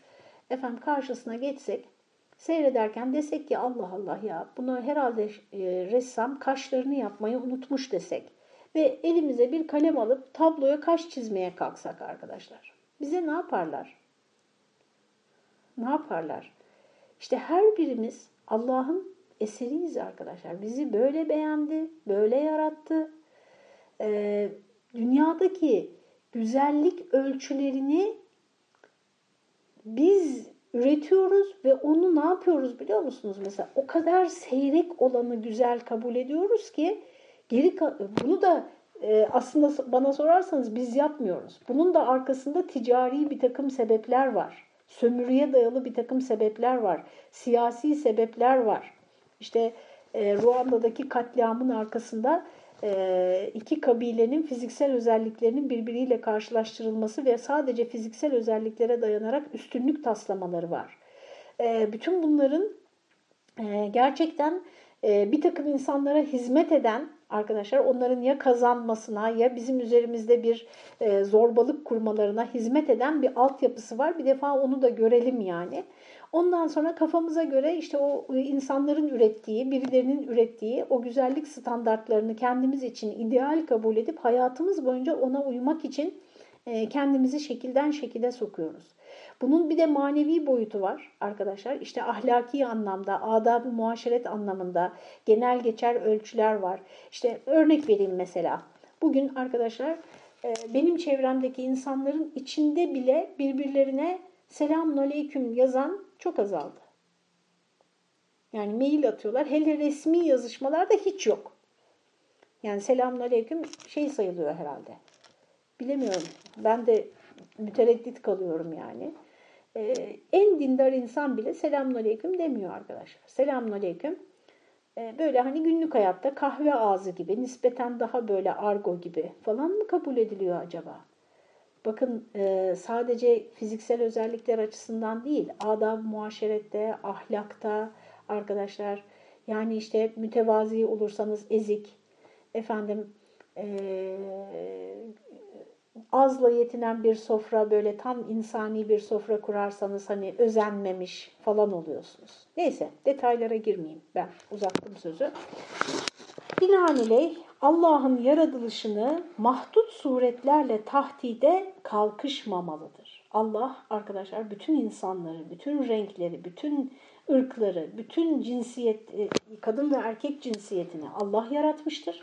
Efendim karşısına geçsek, seyrederken desek ki Allah Allah ya bunu herhalde e, ressam kaşlarını yapmayı unutmuş desek ve elimize bir kalem alıp tabloya kaş çizmeye kalksak arkadaşlar. Bize ne yaparlar? Ne yaparlar? İşte her birimiz Allah'ın eseriyiz arkadaşlar. Bizi böyle beğendi, böyle yarattı. Ee, dünyadaki güzellik ölçülerini biz üretiyoruz ve onu ne yapıyoruz biliyor musunuz? Mesela o kadar seyrek olanı güzel kabul ediyoruz ki geri bunu da e, aslında bana sorarsanız biz yapmıyoruz. Bunun da arkasında ticari bir takım sebepler var. Sömürüye dayalı bir takım sebepler var. Siyasi sebepler var. İşte e, Ruanda'daki katliamın arkasında e, iki kabilenin fiziksel özelliklerinin birbiriyle karşılaştırılması ve sadece fiziksel özelliklere dayanarak üstünlük taslamaları var. E, bütün bunların e, gerçekten e, bir takım insanlara hizmet eden arkadaşlar onların ya kazanmasına ya bizim üzerimizde bir e, zorbalık kurmalarına hizmet eden bir altyapısı var. Bir defa onu da görelim yani. Ondan sonra kafamıza göre işte o insanların ürettiği, birilerinin ürettiği o güzellik standartlarını kendimiz için ideal kabul edip hayatımız boyunca ona uymak için e, kendimizi şekilden şekilde sokuyoruz. Bunun bir de manevi boyutu var arkadaşlar. İşte ahlaki anlamda, adab-ı muaşeret anlamında genel geçer ölçüler var. İşte örnek vereyim mesela. Bugün arkadaşlar e, benim çevremdeki insanların içinde bile birbirlerine selamun aleyküm yazan çok azaldı. Yani mail atıyorlar. Hele resmi yazışmalarda hiç yok. Yani selamun aleyküm şey sayılıyor herhalde. Bilemiyorum. Ben de mütereddit kalıyorum yani. Ee, en dindar insan bile selamun aleyküm demiyor arkadaşlar. Selamun aleyküm ee, böyle hani günlük hayatta kahve ağzı gibi, nispeten daha böyle argo gibi falan mı kabul ediliyor acaba? Bakın e, sadece fiziksel özellikler açısından değil, adab muaşerette, ahlakta arkadaşlar yani işte mütevazi olursanız ezik, efendim e, azla yetinen bir sofra böyle tam insani bir sofra kurarsanız hani özenmemiş falan oluyorsunuz. Neyse detaylara girmeyeyim ben uzattım sözü. Binaenaleyh Allah'ın yaratılışını mahdut suretlerle tahdide kalkışmamalıdır. Allah arkadaşlar bütün insanları, bütün renkleri, bütün ırkları, bütün cinsiyet, e, kadın ve erkek cinsiyetini Allah yaratmıştır.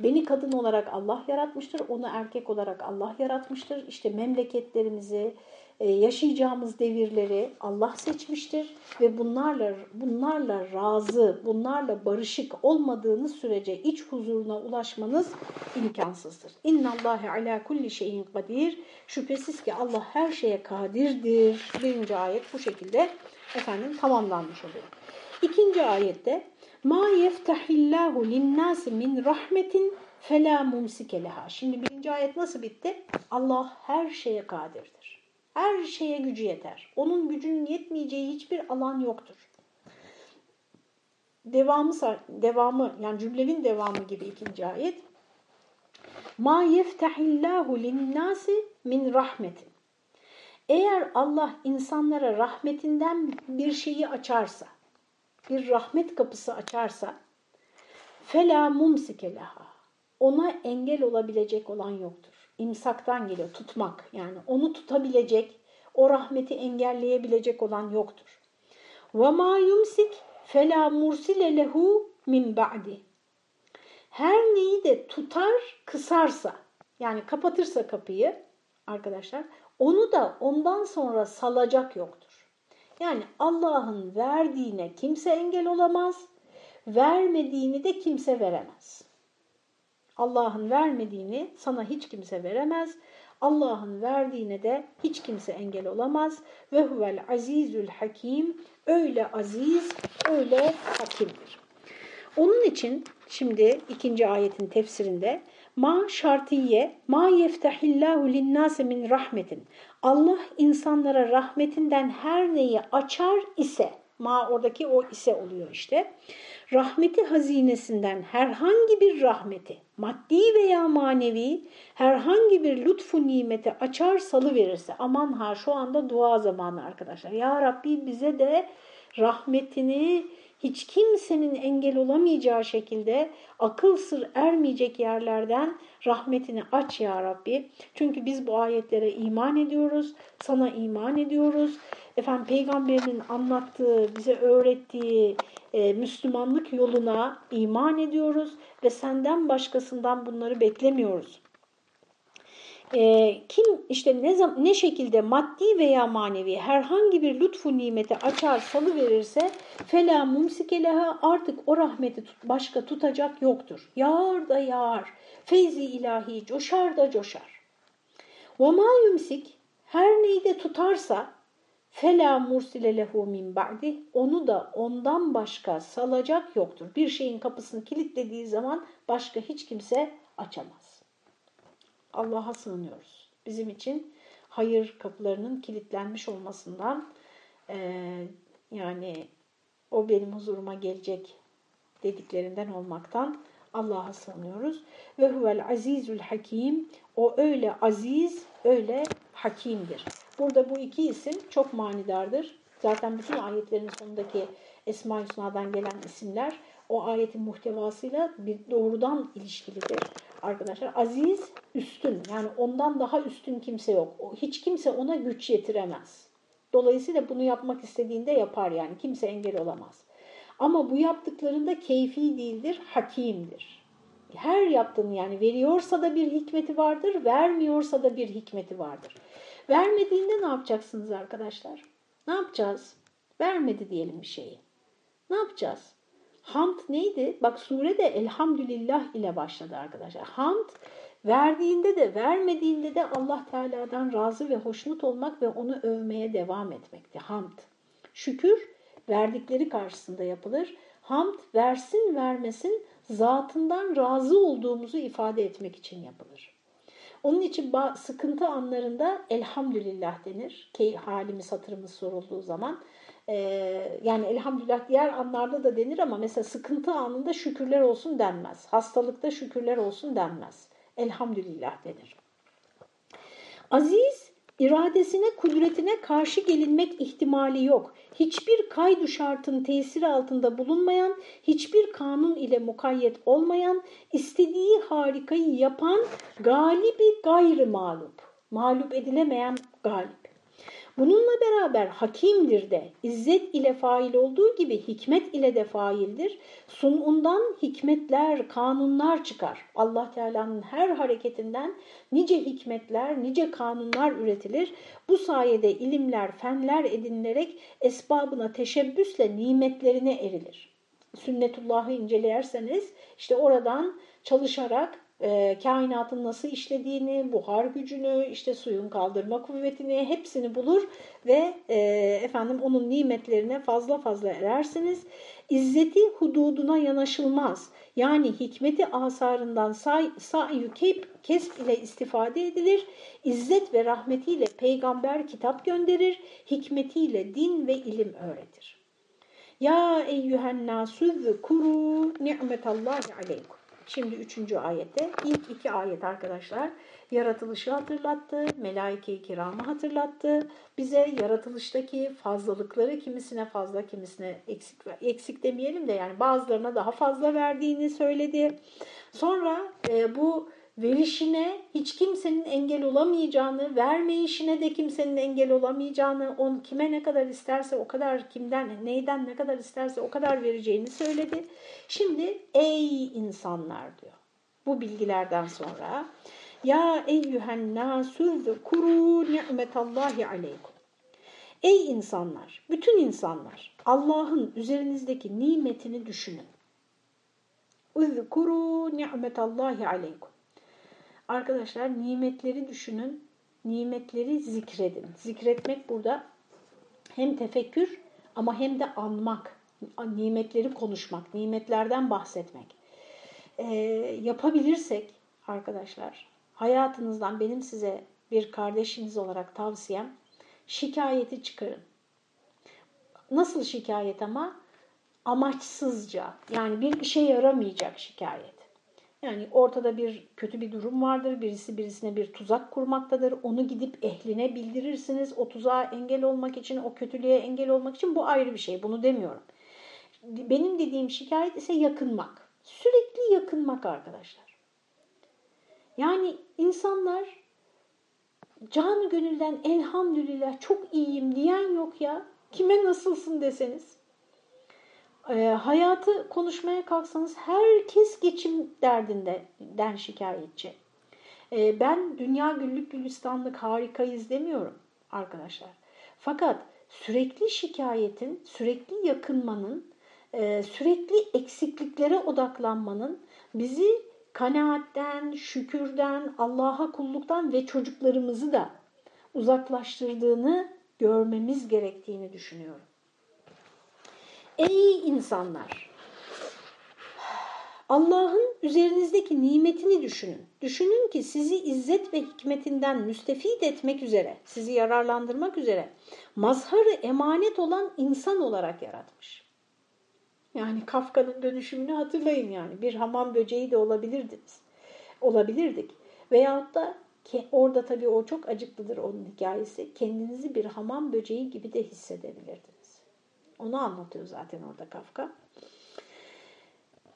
Beni kadın olarak Allah yaratmıştır, onu erkek olarak Allah yaratmıştır. İşte memleketlerimizi, yaşayacağımız devirleri Allah seçmiştir ve bunlarla bunlarla razı, bunlarla barışık olmadığınız sürece iç huzuruna ulaşmanız imkansızdır. İnna Allahi ala kulli şeyin kadir. Şüphesiz ki Allah her şeye kadirdir. Birinci ayet bu şekilde efendim tamamlanmış oluyor. İkinci ayette ma yeftahillahu linnâsi min rahmetin felâ mumsike leha. Şimdi birinci ayet nasıl bitti? Allah her şeye kadirdir. Her şeye gücü yeter. Onun gücünün yetmeyeceği hiçbir alan yoktur. Devamı, devamı yani cümlenin devamı gibi ikinci ayet. Ma yeftahillahu linnâsi min rahmetin. Eğer Allah insanlara rahmetinden bir şeyi açarsa, bir rahmet kapısı açarsa, fela mumsike leha. Ona engel olabilecek olan yoktur imsaktan geliyor tutmak yani onu tutabilecek o rahmeti engelleyebilecek olan yoktur. Ve ma yumsik fela mursile lehu min ba'di. Her neyi de tutar kısarsa yani kapatırsa kapıyı arkadaşlar onu da ondan sonra salacak yoktur. Yani Allah'ın verdiğine kimse engel olamaz, vermediğini de kimse veremez. Allah'ın vermediğini sana hiç kimse veremez. Allah'ın verdiğine de hiç kimse engel olamaz. Ve huvel azizül hakim. Öyle aziz, öyle hakimdir. Onun için şimdi ikinci ayetin tefsirinde Ma şartiye, ma yeftahillahu linnâse min rahmetin. Allah insanlara rahmetinden her neyi açar ise, ma oradaki o ise oluyor işte. Rahmeti hazinesinden herhangi bir rahmeti, maddi veya manevi, herhangi bir lütfu nimeti açar salı verirse, aman ha şu anda dua zamanı arkadaşlar. Ya Rabbi bize de rahmetini hiç kimsenin engel olamayacağı şekilde akıl sır ermeyecek yerlerden rahmetini aç ya Rabbi. Çünkü biz bu ayetlere iman ediyoruz, sana iman ediyoruz. Efendim peygamberinin anlattığı, bize öğrettiği e, Müslümanlık yoluna iman ediyoruz ve senden başkasından bunları beklemiyoruz e, kim işte ne, ne şekilde maddi veya manevi herhangi bir lütfu nimeti açar salı verirse fela mumsikeleha artık o rahmeti tut, başka tutacak yoktur. Yağar da yağar, feyzi ilahi coşar da coşar. Ve ma yumsik her neyi de tutarsa fela mursile lehu min ba'di onu da ondan başka salacak yoktur. Bir şeyin kapısını kilitlediği zaman başka hiç kimse açamaz. Allah'a sığınıyoruz. Bizim için hayır kapılarının kilitlenmiş olmasından e, yani o benim huzuruma gelecek dediklerinden olmaktan Allah'a sığınıyoruz. Ve huvel azizül hakim. O öyle aziz, öyle hakimdir. Burada bu iki isim çok manidardır. Zaten bütün ayetlerin sonundaki Esma-i Hüsna'dan gelen isimler o ayetin muhtevasıyla bir doğrudan ilişkilidir arkadaşlar. Aziz üstün yani ondan daha üstün kimse yok. Hiç kimse ona güç yetiremez. Dolayısıyla bunu yapmak istediğinde yapar yani kimse engel olamaz. Ama bu yaptıklarında keyfi değildir, hakimdir. Her yaptığını yani veriyorsa da bir hikmeti vardır, vermiyorsa da bir hikmeti vardır. Vermediğinde ne yapacaksınız arkadaşlar? Ne yapacağız? Vermedi diyelim bir şeyi. Ne yapacağız? Hamd neydi? Bak surede elhamdülillah ile başladı arkadaşlar. Hamd verdiğinde de vermediğinde de Allah Teala'dan razı ve hoşnut olmak ve onu övmeye devam etmekti. Hamd. Şükür verdikleri karşısında yapılır. Hamd versin vermesin zatından razı olduğumuzu ifade etmek için yapılır. Onun için sıkıntı anlarında elhamdülillah denir ki halimiz hatırımız sorulduğu zaman. Ee, yani elhamdülillah diğer anlarda da denir ama mesela sıkıntı anında şükürler olsun denmez. Hastalıkta şükürler olsun denmez. Elhamdülillah denir. Aziz, iradesine, kudretine karşı gelinmek ihtimali yok. Hiçbir kaydu şartın tesiri altında bulunmayan, hiçbir kanun ile mukayyet olmayan, istediği harikayı yapan galibi gayrı mağlup. Mağlup edilemeyen galip. Bununla beraber hakimdir de izzet ile fail olduğu gibi hikmet ile de faildir. Sunundan hikmetler, kanunlar çıkar. Allah Teala'nın her hareketinden nice hikmetler, nice kanunlar üretilir. Bu sayede ilimler, fenler edinilerek esbabına teşebbüsle nimetlerine erilir. Sünnetullah'ı incelerseniz işte oradan çalışarak e, kainatın nasıl işlediğini, buhar gücünü, işte suyun kaldırma kuvvetini hepsini bulur ve e, efendim onun nimetlerine fazla fazla erersiniz. İzzeti hududuna yanaşılmaz. Yani hikmeti asarından say, sayü kesb ile istifade edilir. İzzet ve rahmetiyle peygamber kitap gönderir. Hikmetiyle din ve ilim öğretir. Ya eyyühen nasüz kuru ni'metallahi aleykum. Şimdi üçüncü ayette ilk iki ayet arkadaşlar yaratılışı hatırlattı, melaike-i kiramı hatırlattı. Bize yaratılıştaki fazlalıkları kimisine fazla kimisine eksik, eksik demeyelim de yani bazılarına daha fazla verdiğini söyledi. Sonra e, bu verişine hiç kimsenin engel olamayacağını, vermeyişine de kimsenin engel olamayacağını, on kime ne kadar isterse o kadar kimden, neyden ne kadar isterse o kadar vereceğini söyledi. Şimdi ey insanlar diyor. Bu bilgilerden sonra ya eyyühen nasûz kuru ni'metallahi aleykum. Ey insanlar, bütün insanlar Allah'ın üzerinizdeki nimetini düşünün. Uzkuru ni'metallahi aleykum. Arkadaşlar nimetleri düşünün, nimetleri zikredin. Zikretmek burada hem tefekkür ama hem de anmak, nimetleri konuşmak, nimetlerden bahsetmek. Ee, yapabilirsek arkadaşlar hayatınızdan benim size bir kardeşiniz olarak tavsiyem şikayeti çıkarın. Nasıl şikayet ama? Amaçsızca yani bir işe yaramayacak şikayet. Yani ortada bir kötü bir durum vardır, birisi birisine bir tuzak kurmaktadır. Onu gidip ehline bildirirsiniz. O tuzağa engel olmak için, o kötülüğe engel olmak için bu ayrı bir şey. Bunu demiyorum. Benim dediğim şikayet ise yakınmak. Sürekli yakınmak arkadaşlar. Yani insanlar canı gönülden elhamdülillah çok iyiyim diyen yok ya. Kime nasılsın deseniz. E, hayatı konuşmaya kalksanız herkes geçim derdinden şikayetçi. E, ben dünya güllük gülistanlık harikayız demiyorum arkadaşlar. Fakat sürekli şikayetin, sürekli yakınmanın, e, sürekli eksikliklere odaklanmanın bizi kanaatten, şükürden, Allah'a kulluktan ve çocuklarımızı da uzaklaştırdığını görmemiz gerektiğini düşünüyorum. Ey insanlar! Allah'ın üzerinizdeki nimetini düşünün. Düşünün ki sizi izzet ve hikmetinden müstefit etmek üzere, sizi yararlandırmak üzere mazharı emanet olan insan olarak yaratmış. Yani Kafka'nın dönüşümünü hatırlayın yani. Bir hamam böceği de olabilirdiniz. Olabilirdik. Veyahut da ki orada tabii o çok acıklıdır onun hikayesi. Kendinizi bir hamam böceği gibi de hissedebilirdiniz. Onu anlatıyor zaten orada Kafka.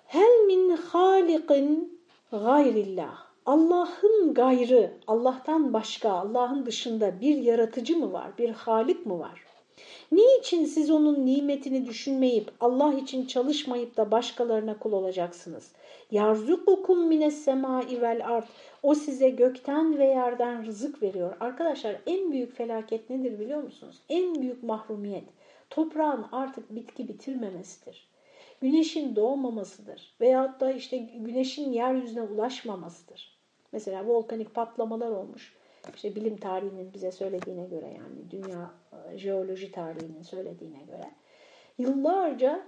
Hel min halikin gayrillah. Allah'ın gayrı, Allah'tan başka, Allah'ın dışında bir yaratıcı mı var, bir halik mi var? Niçin siz onun nimetini düşünmeyip Allah için çalışmayıp da başkalarına kul olacaksınız? Yarzukukum mines semai vel ard. O size gökten ve yerden rızık veriyor. Arkadaşlar en büyük felaket nedir biliyor musunuz? En büyük mahrumiyet toprağın artık bitki bitirmemesidir. Güneşin doğmamasıdır. Veyahut da işte güneşin yeryüzüne ulaşmamasıdır. Mesela volkanik patlamalar olmuş. İşte bilim tarihinin bize söylediğine göre yani dünya e, jeoloji tarihinin söylediğine göre yıllarca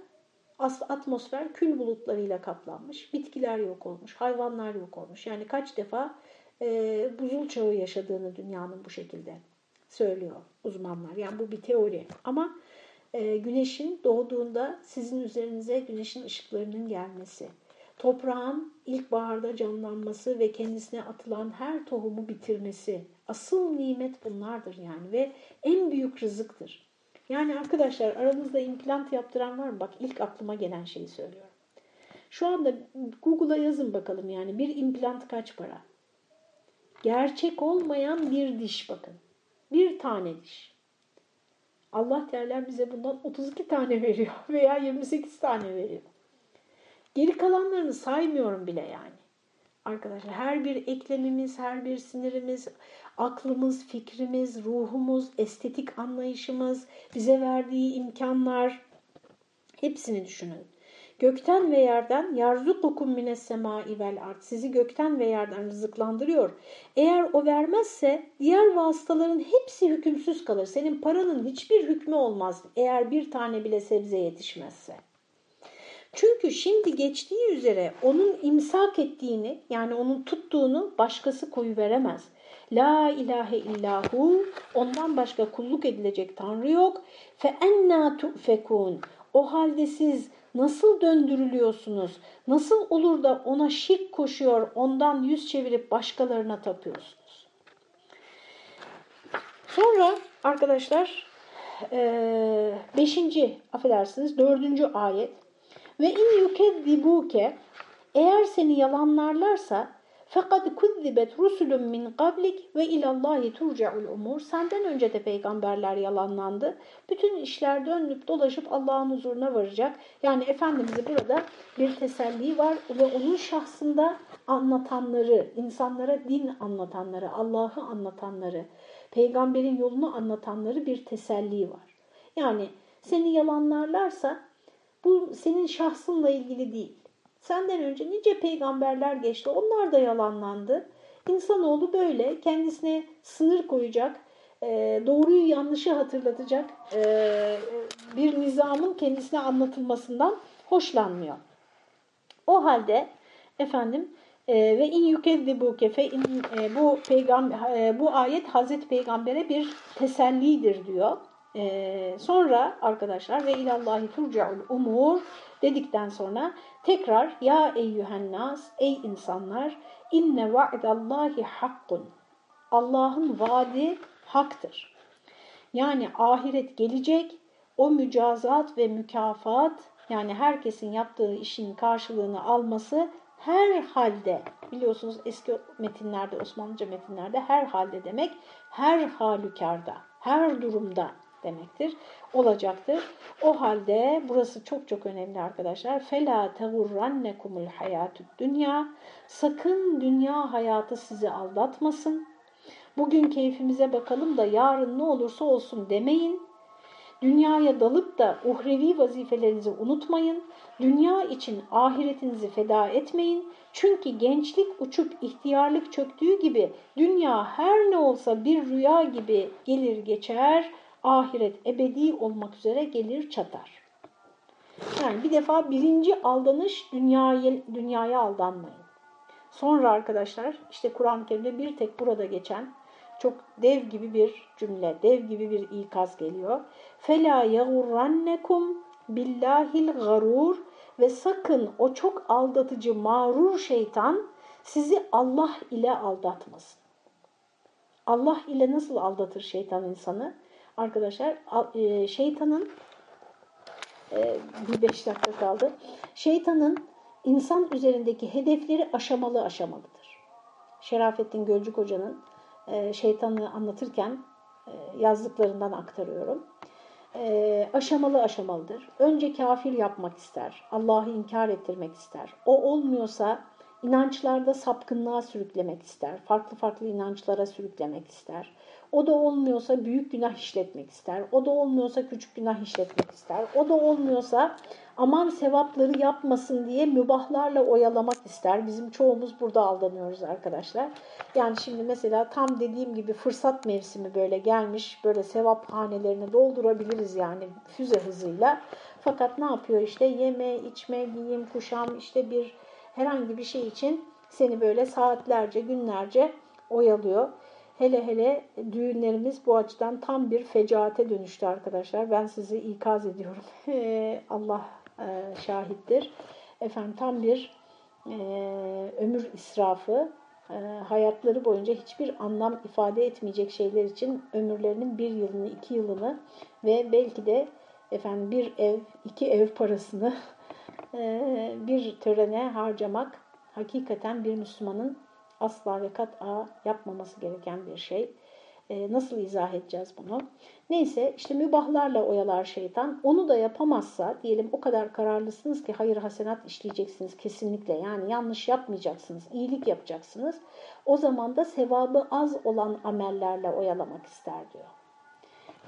atmosfer kül bulutlarıyla kaplanmış, bitkiler yok olmuş, hayvanlar yok olmuş. Yani kaç defa e, buzul çağı yaşadığını dünyanın bu şekilde söylüyor uzmanlar. Yani bu bir teori ama e, güneşin doğduğunda sizin üzerinize güneşin ışıklarının gelmesi, toprağın ilkbaharda canlanması ve kendisine atılan her tohumu bitirmesi. Asıl nimet bunlardır yani ve en büyük rızıktır. Yani arkadaşlar aranızda implant yaptıran var mı? Bak ilk aklıma gelen şeyi söylüyorum. Şu anda Google'a yazın bakalım yani bir implant kaç para? Gerçek olmayan bir diş bakın. Bir tane diş. Allah Teala bize bundan 32 tane veriyor veya 28 tane veriyor. Geri kalanlarını saymıyorum bile yani. Arkadaşlar her bir eklemimiz, her bir sinirimiz, aklımız, fikrimiz, ruhumuz, estetik anlayışımız, bize verdiği imkanlar hepsini düşünün. Gökten ve yerden yarzukukum mines semai vel art. Sizi gökten ve yerden rızıklandırıyor. Eğer o vermezse diğer vasıtaların hepsi hükümsüz kalır. Senin paranın hiçbir hükmü olmaz eğer bir tane bile sebze yetişmezse. Çünkü şimdi geçtiği üzere onun imsak ettiğini yani onun tuttuğunu başkası koyu veremez. La ilahe illahu ondan başka kulluk edilecek Tanrı yok. Fe enna tu'fekun o halde siz nasıl döndürülüyorsunuz? Nasıl olur da ona şirk koşuyor ondan yüz çevirip başkalarına tapıyorsunuz? Sonra arkadaşlar beşinci affedersiniz dördüncü ayet ve in yukezzibuke eğer seni yalanlarlarsa fakat kuzzibet rusulun min qablik ve ilallahi turcaul umur. Senden önce de peygamberler yalanlandı. Bütün işler dönüp dolaşıp Allah'ın huzuruna varacak. Yani Efendimiz'e burada bir teselli var ve onun şahsında anlatanları, insanlara din anlatanları, Allah'ı anlatanları, peygamberin yolunu anlatanları bir teselli var. Yani seni yalanlarlarsa bu senin şahsınla ilgili değil. Senden önce nice peygamberler geçti. Onlar da yalanlandı. İnsanoğlu böyle kendisine sınır koyacak, e, doğruyu yanlışı hatırlatacak e, bir nizamın kendisine anlatılmasından hoşlanmıyor. O halde efendim E, ve in yukezzibuke fe in bu peygamber bu ayet Hazreti Peygamber'e bir tesellidir diyor. Sonra arkadaşlar ve ilallahi turcaul umur dedikten sonra tekrar ya eyyühennas ey insanlar inne va'dallahi hakkun Allah'ın vaadi haktır. Yani ahiret gelecek o mücazat ve mükafat yani herkesin yaptığı işin karşılığını alması her halde biliyorsunuz eski metinlerde Osmanlıca metinlerde her halde demek her halükarda her durumda demektir. Olacaktır. O halde burası çok çok önemli arkadaşlar. Fela tegurrannekumul hayatud dünya. Sakın dünya hayatı sizi aldatmasın. Bugün keyfimize bakalım da yarın ne olursa olsun demeyin. Dünyaya dalıp da uhrevi vazifelerinizi unutmayın. Dünya için ahiretinizi feda etmeyin. Çünkü gençlik uçup ihtiyarlık çöktüğü gibi dünya her ne olsa bir rüya gibi gelir geçer, ahiret ebedi olmak üzere gelir çatar. Yani bir defa birinci aldanış dünyaya, dünyaya aldanmayın. Sonra arkadaşlar işte Kur'an-ı Kerim'de bir tek burada geçen çok dev gibi bir cümle, dev gibi bir ikaz geliyor. فَلَا يَغُرَّنَّكُمْ billahil garur ve sakın o çok aldatıcı mağrur şeytan sizi Allah ile aldatmasın. Allah ile nasıl aldatır şeytan insanı? Arkadaşlar e, şeytanın e, bir beş dakika kaldı. Şeytanın insan üzerindeki hedefleri aşamalı aşamalıdır. Şerafettin Gölcük Hoca'nın e, şeytanı anlatırken yazdıklarından aktarıyorum. Aşamalı aşamalıdır. Önce kafir yapmak ister, Allah'ı inkar ettirmek ister. O olmuyorsa inançlarda sapkınlığa sürüklemek ister, farklı farklı inançlara sürüklemek ister. O da olmuyorsa büyük günah işletmek ister. O da olmuyorsa küçük günah işletmek ister. O da olmuyorsa aman sevapları yapmasın diye mübahlarla oyalamak ister. Bizim çoğumuz burada aldanıyoruz arkadaşlar. Yani şimdi mesela tam dediğim gibi fırsat mevsimi böyle gelmiş. Böyle sevap hanelerini doldurabiliriz yani füze hızıyla. Fakat ne yapıyor işte yeme, içme, giyim, kuşam işte bir herhangi bir şey için seni böyle saatlerce, günlerce oyalıyor. Hele hele düğünlerimiz bu açıdan tam bir fecaate dönüştü arkadaşlar. Ben sizi ikaz ediyorum. Allah e, şahittir. Efendim tam bir e, ömür israfı. E, hayatları boyunca hiçbir anlam ifade etmeyecek şeyler için ömürlerinin bir yılını, iki yılını ve belki de efendim bir ev, iki ev parasını bir törene harcamak hakikaten bir Müslümanın asla ve kat'a yapmaması gereken bir şey. E, nasıl izah edeceğiz bunu? Neyse işte mübahlarla oyalar şeytan. Onu da yapamazsa diyelim o kadar kararlısınız ki hayır hasenat işleyeceksiniz kesinlikle. Yani yanlış yapmayacaksınız, iyilik yapacaksınız. O zaman da sevabı az olan amellerle oyalamak ister diyor.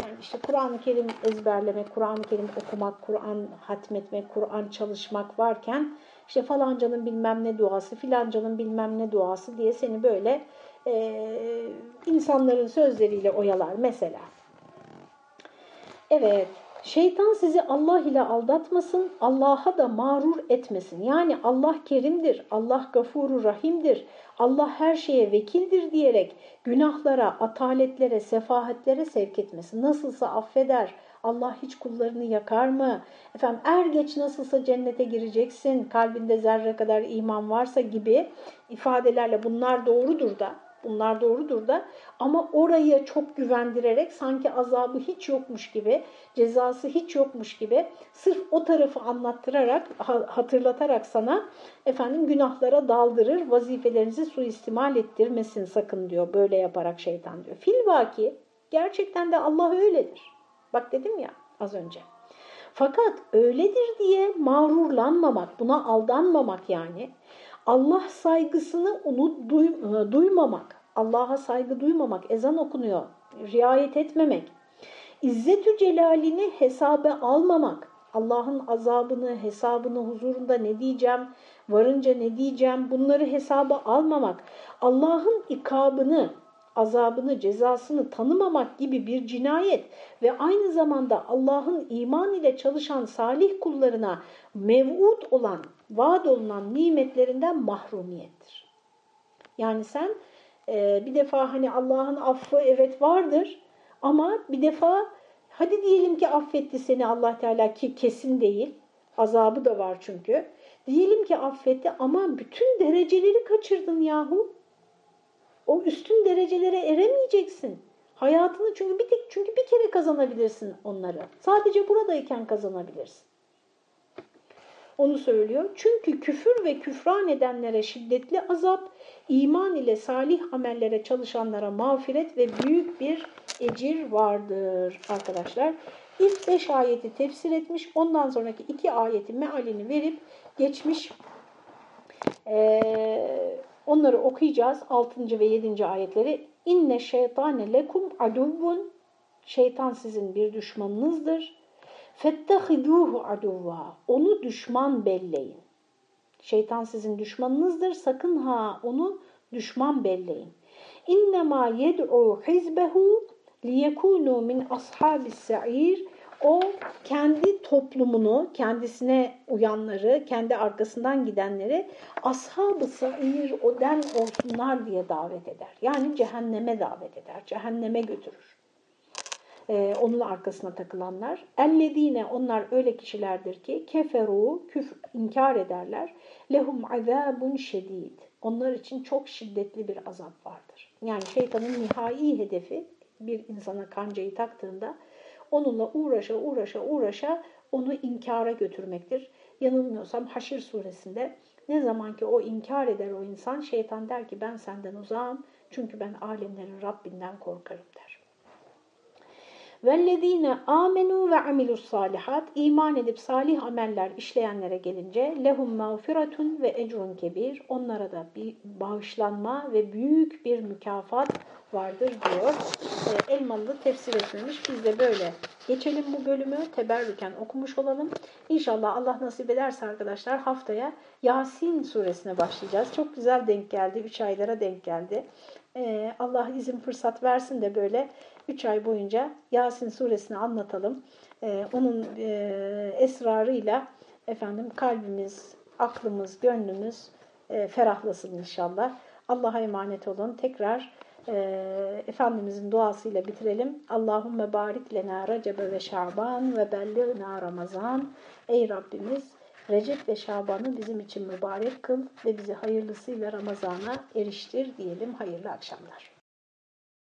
Yani işte Kur'an-ı Kerim ezberlemek, Kur'an-ı Kerim okumak, Kur'an hatmetmek, Kur'an çalışmak varken işte falancanın bilmem ne duası, filancanın bilmem ne duası diye seni böyle e, insanların sözleriyle oyalar mesela. Evet, şeytan sizi Allah ile aldatmasın, Allah'a da mağrur etmesin. Yani Allah kerimdir, Allah gafuru rahimdir, Allah her şeye vekildir diyerek günahlara, ataletlere, sefahatlere sevk etmesin. Nasılsa affeder, Allah hiç kullarını yakar mı? Efendim er geç nasılsa cennete gireceksin, kalbinde zerre kadar iman varsa gibi ifadelerle bunlar doğrudur da, bunlar doğrudur da ama oraya çok güvendirerek sanki azabı hiç yokmuş gibi, cezası hiç yokmuş gibi sırf o tarafı anlattırarak, hatırlatarak sana efendim günahlara daldırır, vazifelerinizi suistimal ettirmesin sakın diyor böyle yaparak şeytan diyor. Filvaki gerçekten de Allah öyledir. Bak dedim ya az önce. Fakat öyledir diye mağrurlanmamak, buna aldanmamak yani. Allah saygısını unut, e, duymamak, Allah'a saygı duymamak, ezan okunuyor, riayet etmemek, İzzetü celalini hesabe almamak, Allah'ın azabını, hesabını huzurunda ne diyeceğim, varınca ne diyeceğim bunları hesaba almamak, Allah'ın ikabını, azabını, cezasını tanımamak gibi bir cinayet ve aynı zamanda Allah'ın iman ile çalışan salih kullarına mev'ud olan, vaad olunan nimetlerinden mahrumiyettir. Yani sen e, bir defa hani Allah'ın affı evet vardır ama bir defa hadi diyelim ki affetti seni Allah Teala ki kesin değil. Azabı da var çünkü. Diyelim ki affetti ama bütün dereceleri kaçırdın yahu. O üstün derecelere eremeyeceksin. Hayatını çünkü bir tek çünkü bir kere kazanabilirsin onları. Sadece buradayken kazanabilirsin. Onu söylüyor. Çünkü küfür ve küfran edenlere şiddetli azap, iman ile salih amellere çalışanlara mağfiret ve büyük bir ecir vardır arkadaşlar. İlk beş ayeti tefsir etmiş, ondan sonraki iki ayetin mealini verip geçmiş. Ee, onları okuyacağız. 6. ve 7. ayetleri. İnne şeytane lekum aduvvun. Şeytan sizin bir düşmanınızdır. Fettehiduhu aduvva. Onu düşman belleyin. Şeytan sizin düşmanınızdır. Sakın ha onu düşman belleyin. İnnemâ yed'u hizbehu liyekûnû min ashabis sa'ir. O kendi toplumunu, kendisine uyanları, kendi arkasından gidenleri ashab-ı sa'ir o den olsunlar diye davet eder. Yani cehenneme davet eder, cehenneme götürür. Ee, onun arkasına takılanlar. Ellezine onlar öyle kişilerdir ki keferu küf inkar ederler. Lehum azabun şedid. Onlar için çok şiddetli bir azap vardır. Yani şeytanın nihai hedefi bir insana kancayı taktığında onunla uğraşa uğraşa uğraşa onu inkara götürmektir. Yanılmıyorsam Haşir suresinde ne zaman ki o inkar eder o insan şeytan der ki ben senden uzağım çünkü ben alemlerin Rabbinden korkarım der. Vellezine amenu ve amilus salihat iman edip salih ameller işleyenlere gelince lehum mağfiretun ve ecrun kebir onlara da bir bağışlanma ve büyük bir mükafat vardır diyor. E, Elmalı tefsir etmemiş. Biz de böyle geçelim bu bölümü teberrüken okumuş olalım. İnşallah Allah nasip ederse arkadaşlar haftaya Yasin suresine başlayacağız. Çok güzel denk geldi. Üç aylara denk geldi. E, Allah izin fırsat versin de böyle 3 ay boyunca Yasin suresini anlatalım. Ee, onun e, esrarıyla efendim kalbimiz, aklımız, gönlümüz e, ferahlasın inşallah. Allah'a emanet olun. Tekrar e, Efendimizin duasıyla bitirelim. Allahümme barik lena Recebe ve Şaban ve belliğna Ramazan. Ey Rabbimiz Recep ve Şaban'ı bizim için mübarek kıl ve bizi hayırlısıyla Ramazan'a eriştir diyelim. Hayırlı akşamlar.